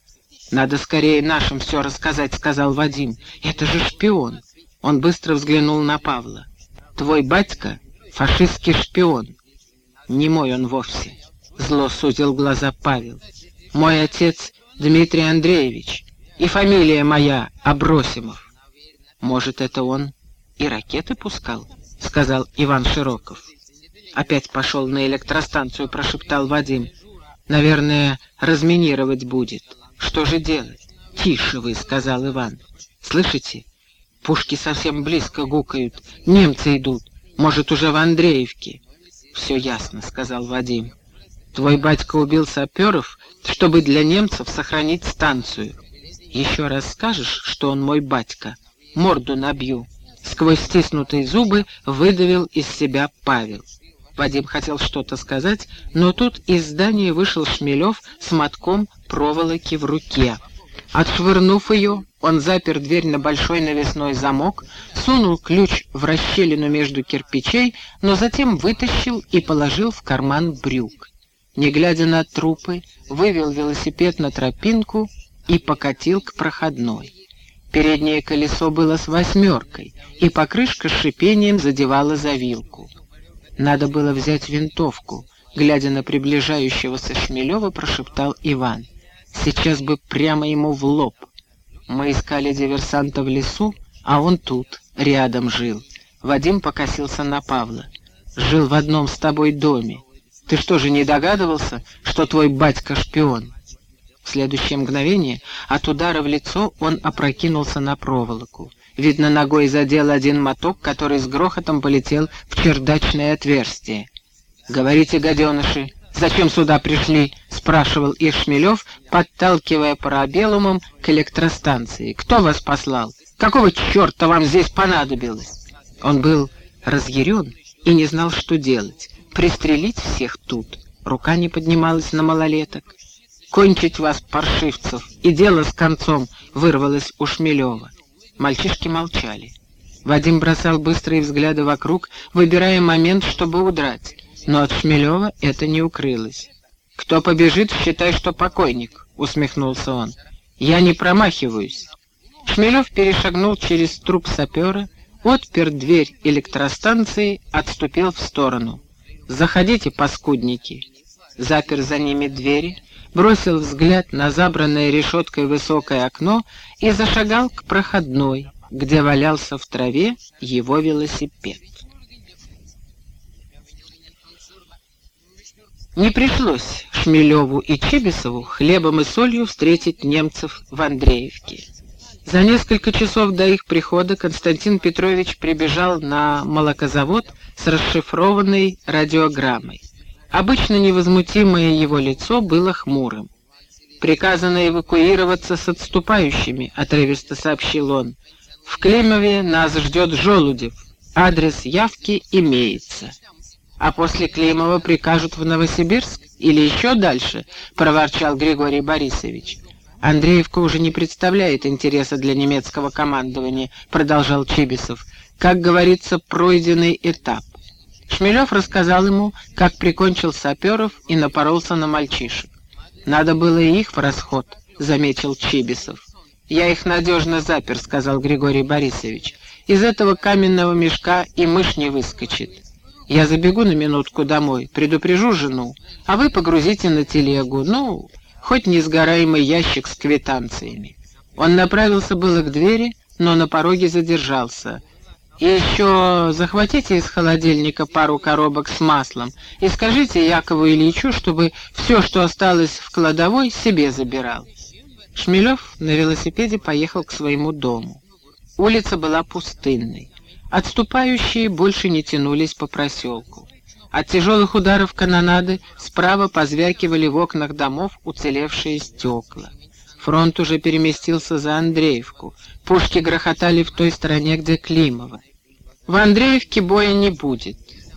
«Надо скорее нашим все рассказать», — сказал Вадим. «Это же шпион!» Он быстро взглянул на Павла. «Твой батька — фашистский шпион». «Не мой он вовсе», — зло сузил глаза Павел. Мой отец Дмитрий Андреевич, и фамилия моя Абросимов. Может, это он и ракеты пускал, сказал Иван Широков. Опять пошел на электростанцию, прошептал Вадим. Наверное, разминировать будет. Что же делать? Тише вы, сказал Иван. Слышите? Пушки совсем близко гукают. Немцы идут. Может, уже в Андреевке. Все ясно, сказал Вадим. Твой батька убил саперов, чтобы для немцев сохранить станцию. Еще раз скажешь, что он мой батька, морду набью. Сквозь стиснутые зубы выдавил из себя Павел. Вадим хотел что-то сказать, но тут из здания вышел Шмелев с мотком проволоки в руке. Отшвырнув ее, он запер дверь на большой навесной замок, сунул ключ в расщелину между кирпичей, но затем вытащил и положил в карман брюк не глядя на трупы, вывел велосипед на тропинку и покатил к проходной. Переднее колесо было с восьмеркой, и покрышка с шипением задевала за вилку. Надо было взять винтовку, глядя на приближающегося Шмелева, прошептал Иван. Сейчас бы прямо ему в лоб. Мы искали диверсанта в лесу, а он тут, рядом жил. Вадим покосился на Павла. Жил в одном с тобой доме. Ты что же не догадывался, что твой батька шпион?» В следующее мгновение от удара в лицо он опрокинулся на проволоку. Видно, ногой задел один моток, который с грохотом полетел в чердачное отверстие. «Говорите, гаденыши, зачем сюда пришли?» — спрашивал их подталкивая парабеллумом к электростанции. «Кто вас послал? Какого черта вам здесь понадобилось?» Он был разъярен и не знал, что делать пристрелить всех тут. Рука не поднималась на малолеток. «Кончить вас, паршивцев, и дело с концом!» — вырвалось у Шмелева. Мальчишки молчали. Вадим бросал быстрые взгляды вокруг, выбирая момент, чтобы удрать. Но от Шмелева это не укрылось. «Кто побежит, считай, что покойник», — усмехнулся он. «Я не промахиваюсь». Шмелев перешагнул через труп сапера, отпер дверь электростанции, отступил в сторону. «Заходите, паскудники!» Запер за ними двери, бросил взгляд на забранное решеткой высокое окно и зашагал к проходной, где валялся в траве его велосипед. Не пришлось Шмелеву и Чибисову хлебом и солью встретить немцев в Андреевке. За несколько часов до их прихода Константин Петрович прибежал на молокозавод с расшифрованной радиограммой. Обычно невозмутимое его лицо было хмурым. «Приказано эвакуироваться с отступающими», — отрывисто сообщил он. «В Климове нас ждет Желудев. Адрес явки имеется». «А после Климова прикажут в Новосибирск или еще дальше?» — проворчал Григорий Борисович. «Андреевка уже не представляет интереса для немецкого командования», — продолжал Чибисов. «Как говорится, пройденный этап». Шмелев рассказал ему, как прикончил саперов и напоролся на мальчишек. «Надо было и их в расход», — заметил Чибисов. «Я их надежно запер», — сказал Григорий Борисович. «Из этого каменного мешка и мышь не выскочит. Я забегу на минутку домой, предупрежу жену, а вы погрузите на телегу, ну, хоть несгораемый ящик с квитанциями». Он направился было к двери, но на пороге задержался. «И еще захватите из холодильника пару коробок с маслом и скажите Якову Ильичу, чтобы все, что осталось в кладовой, себе забирал». Шмелев на велосипеде поехал к своему дому. Улица была пустынной. Отступающие больше не тянулись по проселку. От тяжелых ударов канонады справа позвякивали в окнах домов уцелевшие стекла. Фронт уже переместился за Андреевку. Пушки грохотали в той стороне, где Климова. В Андреевке боя не будет.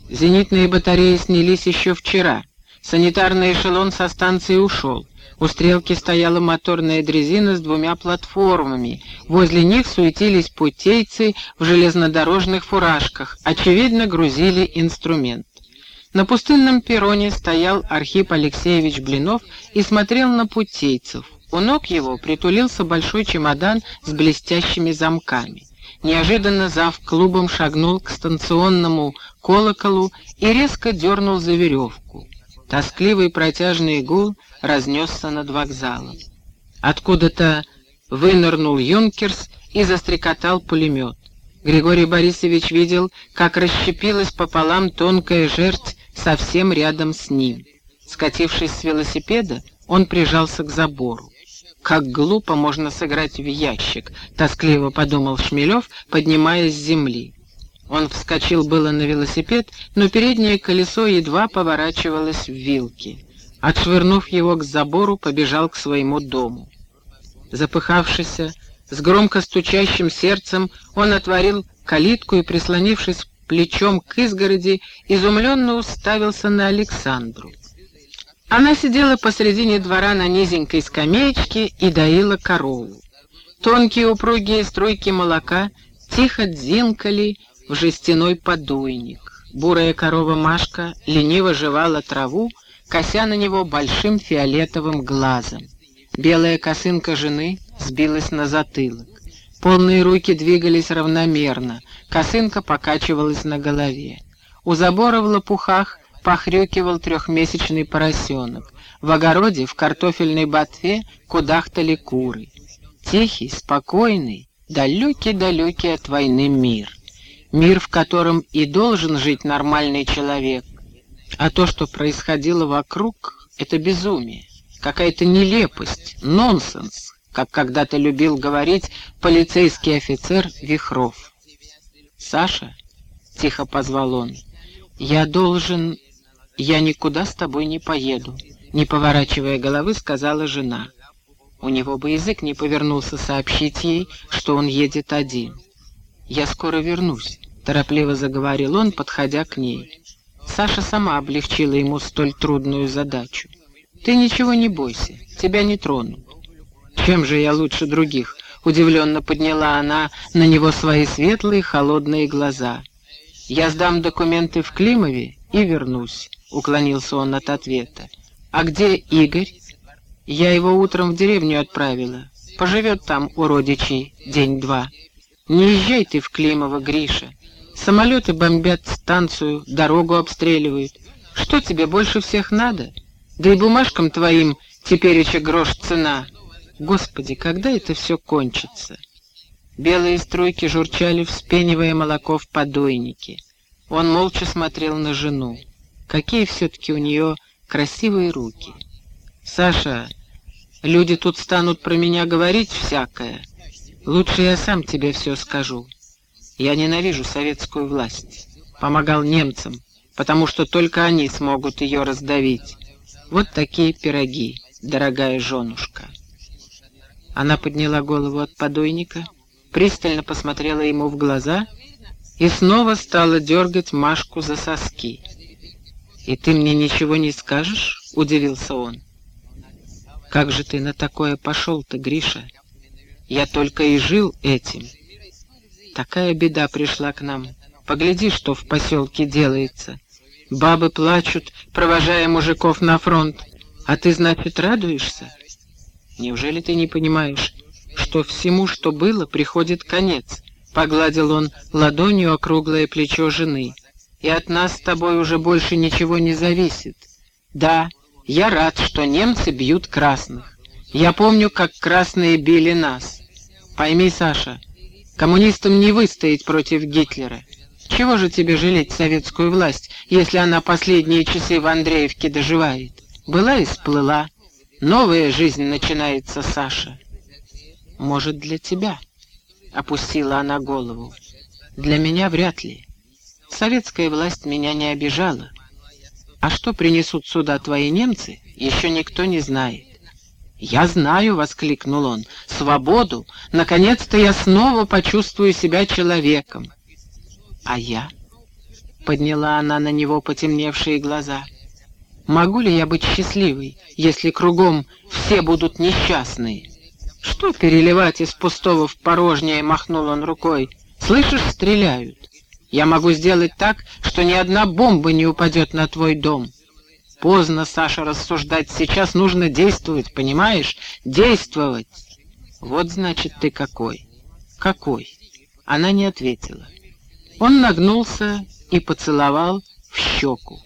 Зенитные батареи снялись еще вчера. Санитарный эшелон со станции ушел. У стрелки стояла моторная дрезина с двумя платформами. Возле них суетились путейцы в железнодорожных фуражках, очевидно, грузили инструмент. На пустынном перроне стоял Архип Алексеевич Блинов и смотрел на путейцев. У ног его притулился большой чемодан с блестящими замками. Неожиданно зав клубом шагнул к станционному колоколу и резко дернул за веревку. Тоскливый протяжный гул разнесся над вокзалом. Откуда-то вынырнул юнкерс и застрекотал пулемет. Григорий Борисович видел, как расщепилась пополам тонкая жерть совсем рядом с ним. Скатившись с велосипеда, он прижался к забору. «Как глупо можно сыграть в ящик», — тоскливо подумал Шмелев, поднимаясь с земли. Он вскочил было на велосипед, но переднее колесо едва поворачивалось в вилке. Отшвырнув его к забору, побежал к своему дому. Запыхавшийся, с громко стучащим сердцем, он отворил калитку и, прислонившись плечом к изгороди, изумленно уставился на Александру. Она сидела посредине двора на низенькой скамеечке и доила корову. Тонкие упругие струйки молока тихо дзинкали в жестяной подуйник. Бурая корова Машка лениво жевала траву, кося на него большим фиолетовым глазом. Белая косынка жены сбилась на затылок. Полные руки двигались равномерно, косынка покачивалась на голове. У забора в лопухах похрюкивал трехмесячный поросенок. В огороде, в картофельной ботве, кудахтали куры. Тихий, спокойный, далекий-далекий от войны мир мир, в котором и должен жить нормальный человек. А то, что происходило вокруг, это безумие, какая-то нелепость, нонсенс, как когда-то любил говорить полицейский офицер Вихров. «Саша», — тихо позвал он, — «я должен... Я никуда с тобой не поеду», — не поворачивая головы, сказала жена. У него бы язык не повернулся сообщить ей, что он едет один. «Я скоро вернусь», — торопливо заговорил он, подходя к ней. Саша сама облегчила ему столь трудную задачу. «Ты ничего не бойся, тебя не тронут». «Чем же я лучше других?» — удивленно подняла она на него свои светлые холодные глаза. «Я сдам документы в Климове и вернусь», — уклонился он от ответа. «А где Игорь?» «Я его утром в деревню отправила. Поживет там у родичей день-два». Не езжай ты в Климово, Гриша. Самолеты бомбят станцию, дорогу обстреливают. Что тебе больше всех надо? Да и бумажкам твоим теперь еще грош цена. Господи, когда это все кончится? Белые струйки журчали, вспенивая молоко в подойнике. Он молча смотрел на жену. Какие все-таки у нее красивые руки. «Саша, люди тут станут про меня говорить всякое. Лучше я сам тебе все скажу. Я ненавижу советскую власть. Помогал немцам, потому что только они смогут ее раздавить. Вот такие пироги, дорогая женушка». Она подняла голову от подойника, пристально посмотрела ему в глаза и снова стала дергать Машку за соски. «И ты мне ничего не скажешь?» — удивился он. «Как же ты на такое пошел-то, Гриша? Я только и жил этим. Такая беда пришла к нам. Погляди, что в поселке делается. Бабы плачут, провожая мужиков на фронт. А ты, значит, радуешься? Неужели ты не понимаешь, что всему, что было, приходит конец?» Погладил он ладонью округлое плечо жены. «И от нас с тобой уже больше ничего не зависит. Да, я рад, что немцы бьют красных. Я помню, как красные били нас. Пойми, Саша, коммунистам не выстоять против Гитлера. Чего же тебе жалеть советскую власть, если она последние часы в Андреевке доживает? Была и сплыла. Новая жизнь начинается, Саша. Может, для тебя?» — опустила она голову. «Для меня вряд ли. Советская власть меня не обижала. А что принесут сюда твои немцы, еще никто не знает. «Я знаю!» — воскликнул он. «Свободу! Наконец-то я снова почувствую себя человеком!» «А я?» — подняла она на него потемневшие глаза. «Могу ли я быть счастливой, если кругом все будут несчастные?» «Что переливать из пустого в порожнее?» — махнул он рукой. «Слышишь, стреляют. Я могу сделать так, что ни одна бомба не упадет на твой дом». «Поздно, Саша, рассуждать. Сейчас нужно действовать, понимаешь? Действовать!» «Вот, значит, ты какой». «Какой?» Она не ответила. Он нагнулся и поцеловал в щеку.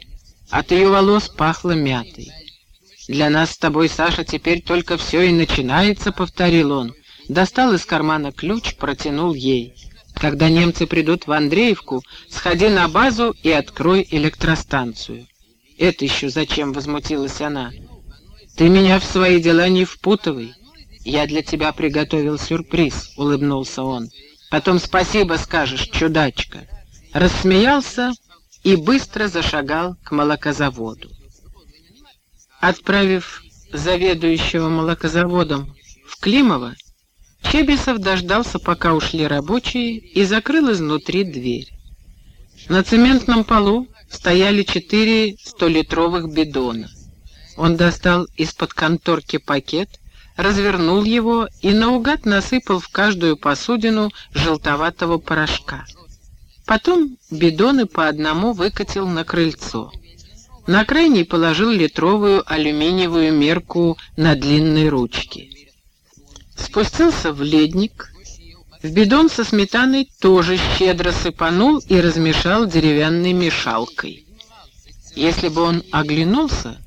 От ее волос пахло мятой. «Для нас с тобой, Саша, теперь только все и начинается», — повторил он. Достал из кармана ключ, протянул ей. «Когда немцы придут в Андреевку, сходи на базу и открой электростанцию». «Это еще зачем?» — возмутилась она. «Ты меня в свои дела не впутывай. Я для тебя приготовил сюрприз», — улыбнулся он. «Потом спасибо скажешь, чудачка». Рассмеялся и быстро зашагал к молокозаводу. Отправив заведующего молокозаводом в Климово, Чебисов дождался, пока ушли рабочие, и закрыл изнутри дверь. На цементном полу стояли четыре столитровых бидона. Он достал из-под конторки пакет, развернул его и наугад насыпал в каждую посудину желтоватого порошка. Потом бидоны по одному выкатил на крыльцо. На крайний положил литровую алюминиевую мерку на длинной ручке. Спустился в ледник. В бидон со сметаной тоже щедро сыпанул и размешал деревянной мешалкой. Если бы он оглянулся,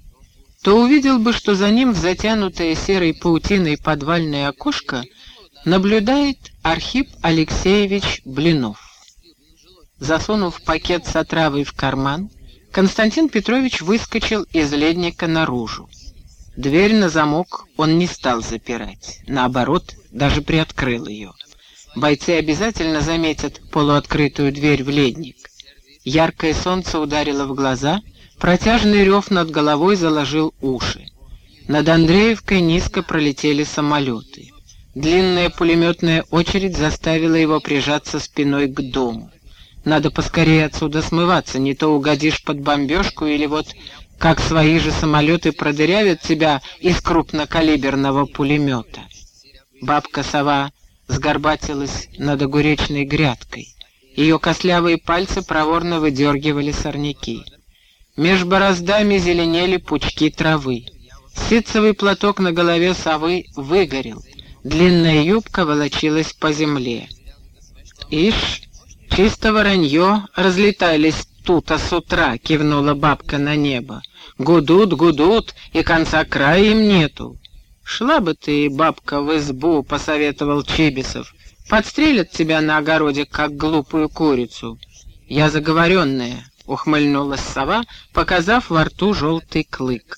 то увидел бы, что за ним в затянутое серой паутиной подвальное окошко наблюдает Архип Алексеевич Блинов. Засунув пакет с отравой в карман, Константин Петрович выскочил из ледника наружу. Дверь на замок он не стал запирать, наоборот, даже приоткрыл ее. Бойцы обязательно заметят полуоткрытую дверь в ледник. Яркое солнце ударило в глаза, протяжный рев над головой заложил уши. Над Андреевкой низко пролетели самолеты. Длинная пулеметная очередь заставила его прижаться спиной к дому. Надо поскорее отсюда смываться, не то угодишь под бомбежку или вот как свои же самолеты продырявят тебя из крупнокалиберного пулемета. Бабка-сова сгорбатилась над огуречной грядкой. Ее костлявые пальцы проворно выдергивали сорняки. Меж бороздами зеленели пучки травы. Ситцевый платок на голове совы выгорел. Длинная юбка волочилась по земле. «Ишь, «Чисто воронье разлетались тут, а с утра», — кивнула бабка на небо. «Гудут, гудут, и конца края им нету». «Шла бы ты, бабка, в избу», — посоветовал Чибисов. «Подстрелят тебя на огороде, как глупую курицу». «Я заговоренная, — ухмыльнулась сова, показав во рту желтый клык.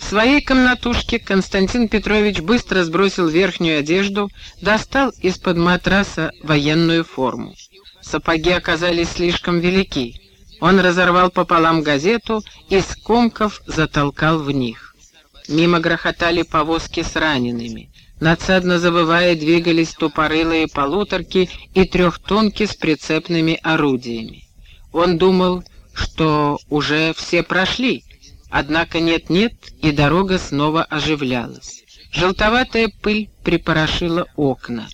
В своей комнатушке Константин Петрович быстро сбросил верхнюю одежду, достал из-под матраса военную форму. Сапоги оказались слишком велики. Он разорвал пополам газету и скомков затолкал в них. Мимо грохотали повозки с ранеными. Надсадно завывая двигались тупорылые полуторки и трехтонки с прицепными орудиями. Он думал, что уже все прошли, Однако нет-нет, и дорога снова оживлялась. Желтоватая пыль припорошила окна.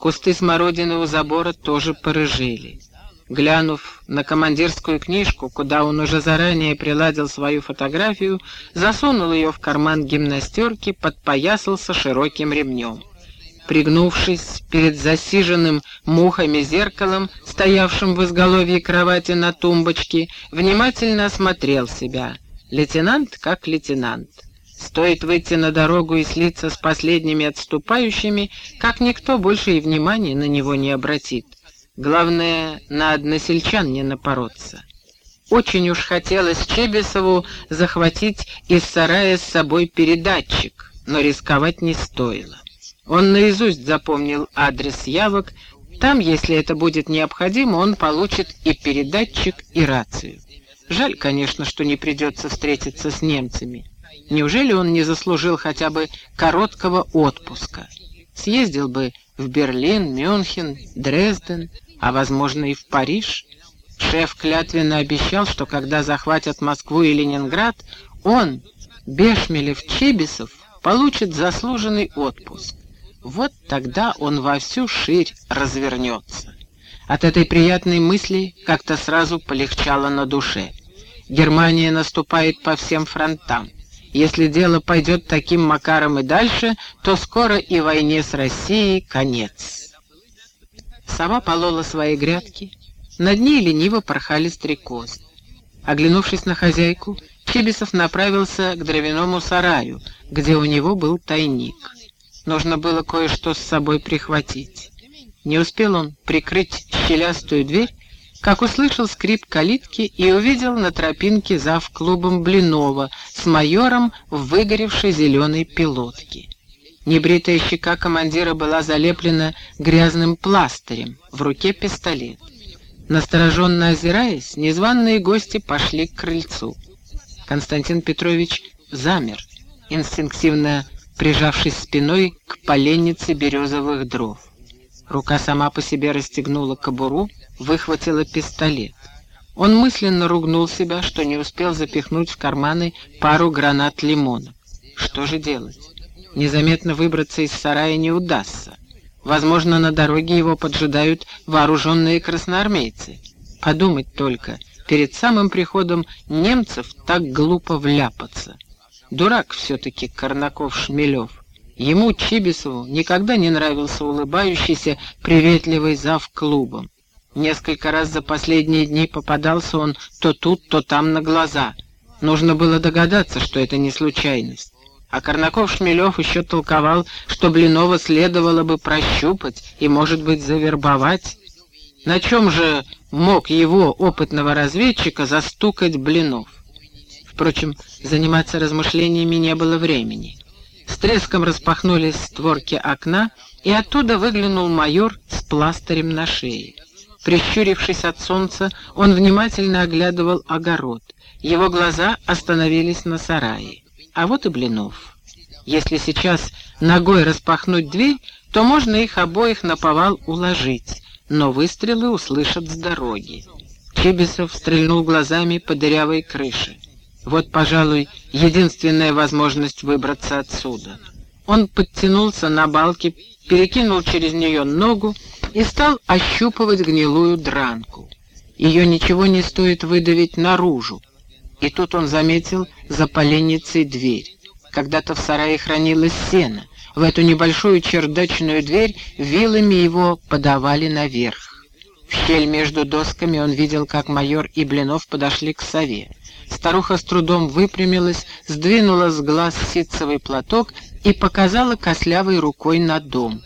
Кусты смородины у забора тоже порыжили. Глянув на командирскую книжку, куда он уже заранее приладил свою фотографию, засунул ее в карман гимнастерки, подпоясался широким ремнем. Пригнувшись перед засиженным мухами зеркалом, стоявшим в изголовье кровати на тумбочке, внимательно осмотрел себя — Лейтенант как лейтенант. Стоит выйти на дорогу и слиться с последними отступающими, как никто больше и внимания на него не обратит. Главное, на односельчан не напороться. Очень уж хотелось Чебесову захватить из сарая с собой передатчик, но рисковать не стоило. Он наизусть запомнил адрес явок, там, если это будет необходимо, он получит и передатчик, и рацию. Жаль, конечно, что не придется встретиться с немцами. Неужели он не заслужил хотя бы короткого отпуска? Съездил бы в Берлин, Мюнхен, Дрезден, а, возможно, и в Париж. Шеф клятвенно обещал, что когда захватят Москву и Ленинград, он, Бешмелев-Чебисов, получит заслуженный отпуск. Вот тогда он во всю ширь развернется. От этой приятной мысли как-то сразу полегчало на душе. Германия наступает по всем фронтам. Если дело пойдет таким макаром и дальше, то скоро и войне с Россией конец. Сова полола свои грядки, над ней лениво порхали стрекозы. Оглянувшись на хозяйку, Чебисов направился к дровяному сараю, где у него был тайник. Нужно было кое-что с собой прихватить. Не успел он прикрыть щелястую дверь, как услышал скрип калитки и увидел на тропинке зав клубом Блинова с майором в выгоревшей зеленой пилотке. Небритая щека командира была залеплена грязным пластырем, в руке пистолет. Настороженно озираясь, незваные гости пошли к крыльцу. Константин Петрович замер, инстинктивно прижавшись спиной к поленнице березовых дров. Рука сама по себе расстегнула кобуру, выхватила пистолет. Он мысленно ругнул себя, что не успел запихнуть в карманы пару гранат лимона. Что же делать? Незаметно выбраться из сарая не удастся. Возможно, на дороге его поджидают вооруженные красноармейцы. Подумать только, перед самым приходом немцев так глупо вляпаться. Дурак все-таки Корнаков-Шмелев. Ему, Чибисову, никогда не нравился улыбающийся, приветливый зав клубом. Несколько раз за последние дни попадался он то тут, то там на глаза. Нужно было догадаться, что это не случайность. А Корнаков-Шмелев еще толковал, что Блинова следовало бы прощупать и, может быть, завербовать. На чем же мог его, опытного разведчика, застукать Блинов? Впрочем, заниматься размышлениями не было времени. С треском распахнулись створки окна, и оттуда выглянул майор с пластырем на шее. Прищурившись от солнца, он внимательно оглядывал огород. Его глаза остановились на сарае. А вот и Блинов. Если сейчас ногой распахнуть дверь, то можно их обоих на повал уложить, но выстрелы услышат с дороги. Чебисов стрельнул глазами по дырявой крыше. Вот, пожалуй, единственная возможность выбраться отсюда. Он подтянулся на балке, перекинул через нее ногу и стал ощупывать гнилую дранку. Ее ничего не стоит выдавить наружу. И тут он заметил за поленницей дверь. Когда-то в сарае хранилось сено. В эту небольшую чердачную дверь вилами его подавали наверх. В щель между досками он видел, как майор и Блинов подошли к сове. Старуха с трудом выпрямилась, сдвинула с глаз ситцевый платок и показала кослявой рукой на дом.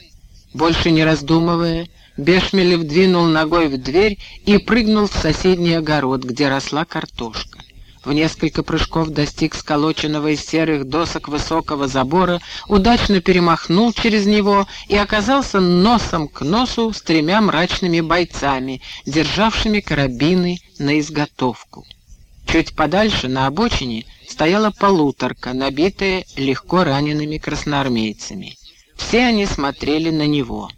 Больше не раздумывая, Бешмелев двинул ногой в дверь и прыгнул в соседний огород, где росла картошка. В несколько прыжков достиг сколоченного из серых досок высокого забора, удачно перемахнул через него и оказался носом к носу с тремя мрачными бойцами, державшими карабины на изготовку. Чуть подальше, на обочине, стояла полуторка, набитая легко ранеными красноармейцами. Все они смотрели на него.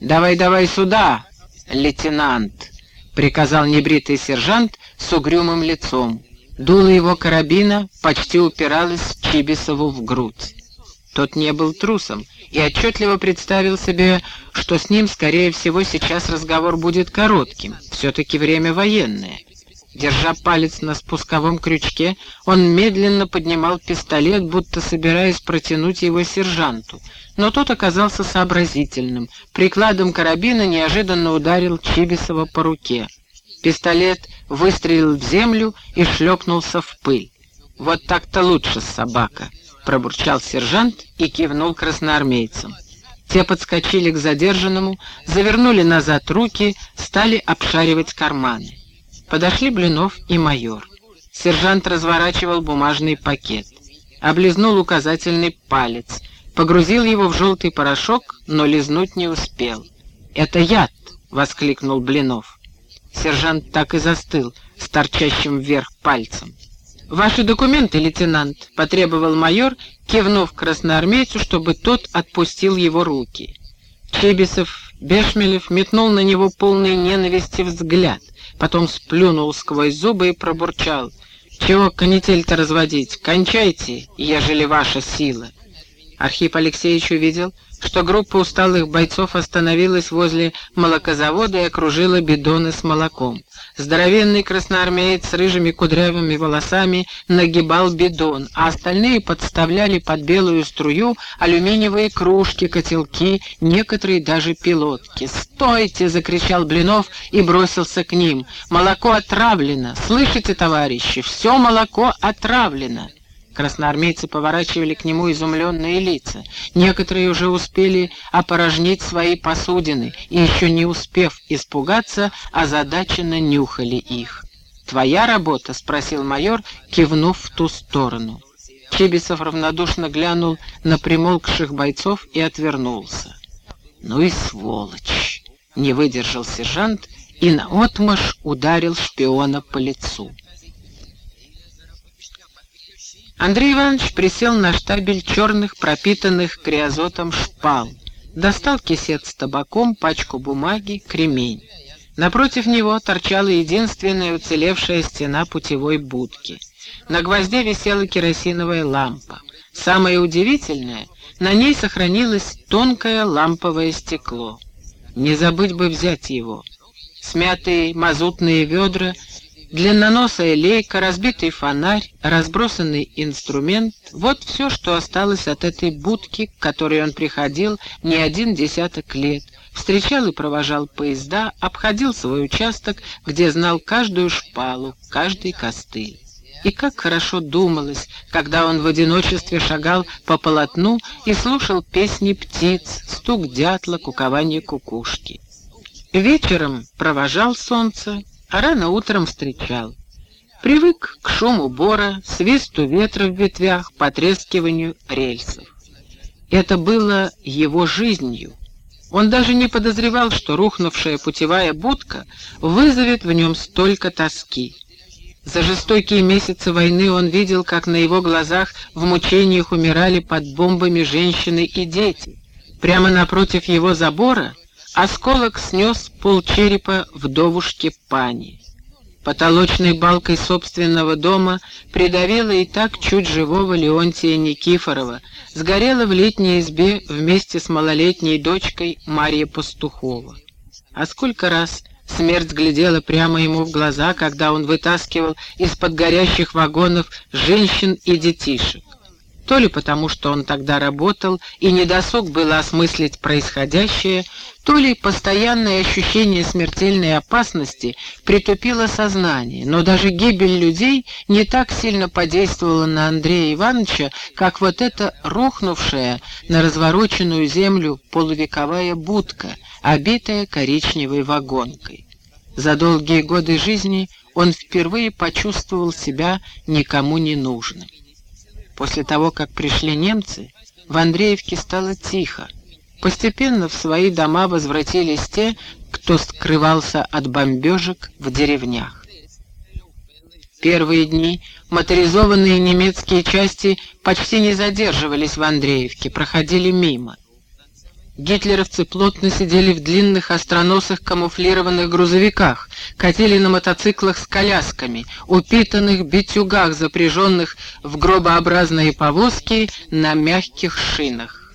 «Давай, давай сюда, лейтенант!» — приказал небритый сержант с угрюмым лицом. Дуло его карабина почти упиралось Чибисову в грудь. Тот не был трусом и отчетливо представил себе, что с ним, скорее всего, сейчас разговор будет коротким, все-таки время военное. Держа палец на спусковом крючке, он медленно поднимал пистолет, будто собираясь протянуть его сержанту. Но тот оказался сообразительным. Прикладом карабина неожиданно ударил Чибисова по руке. Пистолет выстрелил в землю и шлепнулся в пыль. «Вот так-то лучше, собака!» — пробурчал сержант и кивнул красноармейцам. Те подскочили к задержанному, завернули назад руки, стали обшаривать карманы. Подошли Блинов и майор. Сержант разворачивал бумажный пакет. Облизнул указательный палец, погрузил его в желтый порошок, но лизнуть не успел. «Это яд!» — воскликнул Блинов. Сержант так и застыл, с торчащим вверх пальцем. «Ваши документы, лейтенант», — потребовал майор, кивнув красноармейцу, чтобы тот отпустил его руки. Чебисов, Бешмелев метнул на него полный ненависти взгляд — потом сплюнул сквозь зубы и пробурчал. «Чего канитель-то разводить? Кончайте, ежели ваша сила!» Архип Алексеевич увидел, что группа усталых бойцов остановилась возле молокозавода и окружила бидоны с молоком. Здоровенный красноармеец с рыжими кудрявыми волосами нагибал бидон, а остальные подставляли под белую струю алюминиевые кружки, котелки, некоторые даже пилотки. «Стойте!» — закричал Блинов и бросился к ним. «Молоко отравлено! Слышите, товарищи? Все молоко отравлено!» Красноармейцы поворачивали к нему изумленные лица. Некоторые уже успели опорожнить свои посудины и, еще не успев испугаться, озадаченно нюхали их. «Твоя работа?» — спросил майор, кивнув в ту сторону. Чебисов равнодушно глянул на примолкших бойцов и отвернулся. «Ну и сволочь!» — не выдержал сержант и наотмашь ударил шпиона по лицу. Андрей Иванович присел на штабель черных, пропитанных криозотом шпал. Достал кисет с табаком, пачку бумаги, кремень. Напротив него торчала единственная уцелевшая стена путевой будки. На гвозде висела керосиновая лампа. Самое удивительное, на ней сохранилось тонкое ламповое стекло. Не забыть бы взять его. Смятые мазутные ведра Длинноносая лейка, разбитый фонарь, разбросанный инструмент — вот все, что осталось от этой будки, к которой он приходил не один десяток лет, встречал и провожал поезда, обходил свой участок, где знал каждую шпалу, каждый костыль. И как хорошо думалось, когда он в одиночестве шагал по полотну и слушал песни птиц, стук дятла, кукование кукушки. Вечером провожал солнце, а рано утром встречал. Привык к шуму бора, свисту ветра в ветвях, потрескиванию рельсов. Это было его жизнью. Он даже не подозревал, что рухнувшая путевая будка вызовет в нем столько тоски. За жестокие месяцы войны он видел, как на его глазах в мучениях умирали под бомбами женщины и дети. Прямо напротив его забора Осколок снес полчерепа вдовушке пани. Потолочной балкой собственного дома придавила и так чуть живого Леонтия Никифорова, сгорела в летней избе вместе с малолетней дочкой Марья Пастухова. А сколько раз смерть глядела прямо ему в глаза, когда он вытаскивал из-под горящих вагонов женщин и детишек. то ли потому, что он тогда работал, и недосуг было осмыслить происходящее, то ли постоянное ощущение смертельной опасности притупило сознание, но даже гибель людей не так сильно подействовала на Андрея Ивановича, как вот эта рухнувшая на развороченную землю полувековая будка, обитая коричневой вагонкой. За долгие годы жизни он впервые почувствовал себя никому не нужным. После того, как пришли немцы, в Андреевке стало тихо. Постепенно в свои дома возвратились те, кто скрывался от бомбежек в деревнях. Первые дни моторизованные немецкие части почти не задерживались в Андреевке, проходили мимо. Гитлеровцы плотно сидели в длинных остроносых камуфлированных грузовиках, катили на мотоциклах с колясками, упитанных битюгах, запряженных в гробообразные повозки на мягких шинах.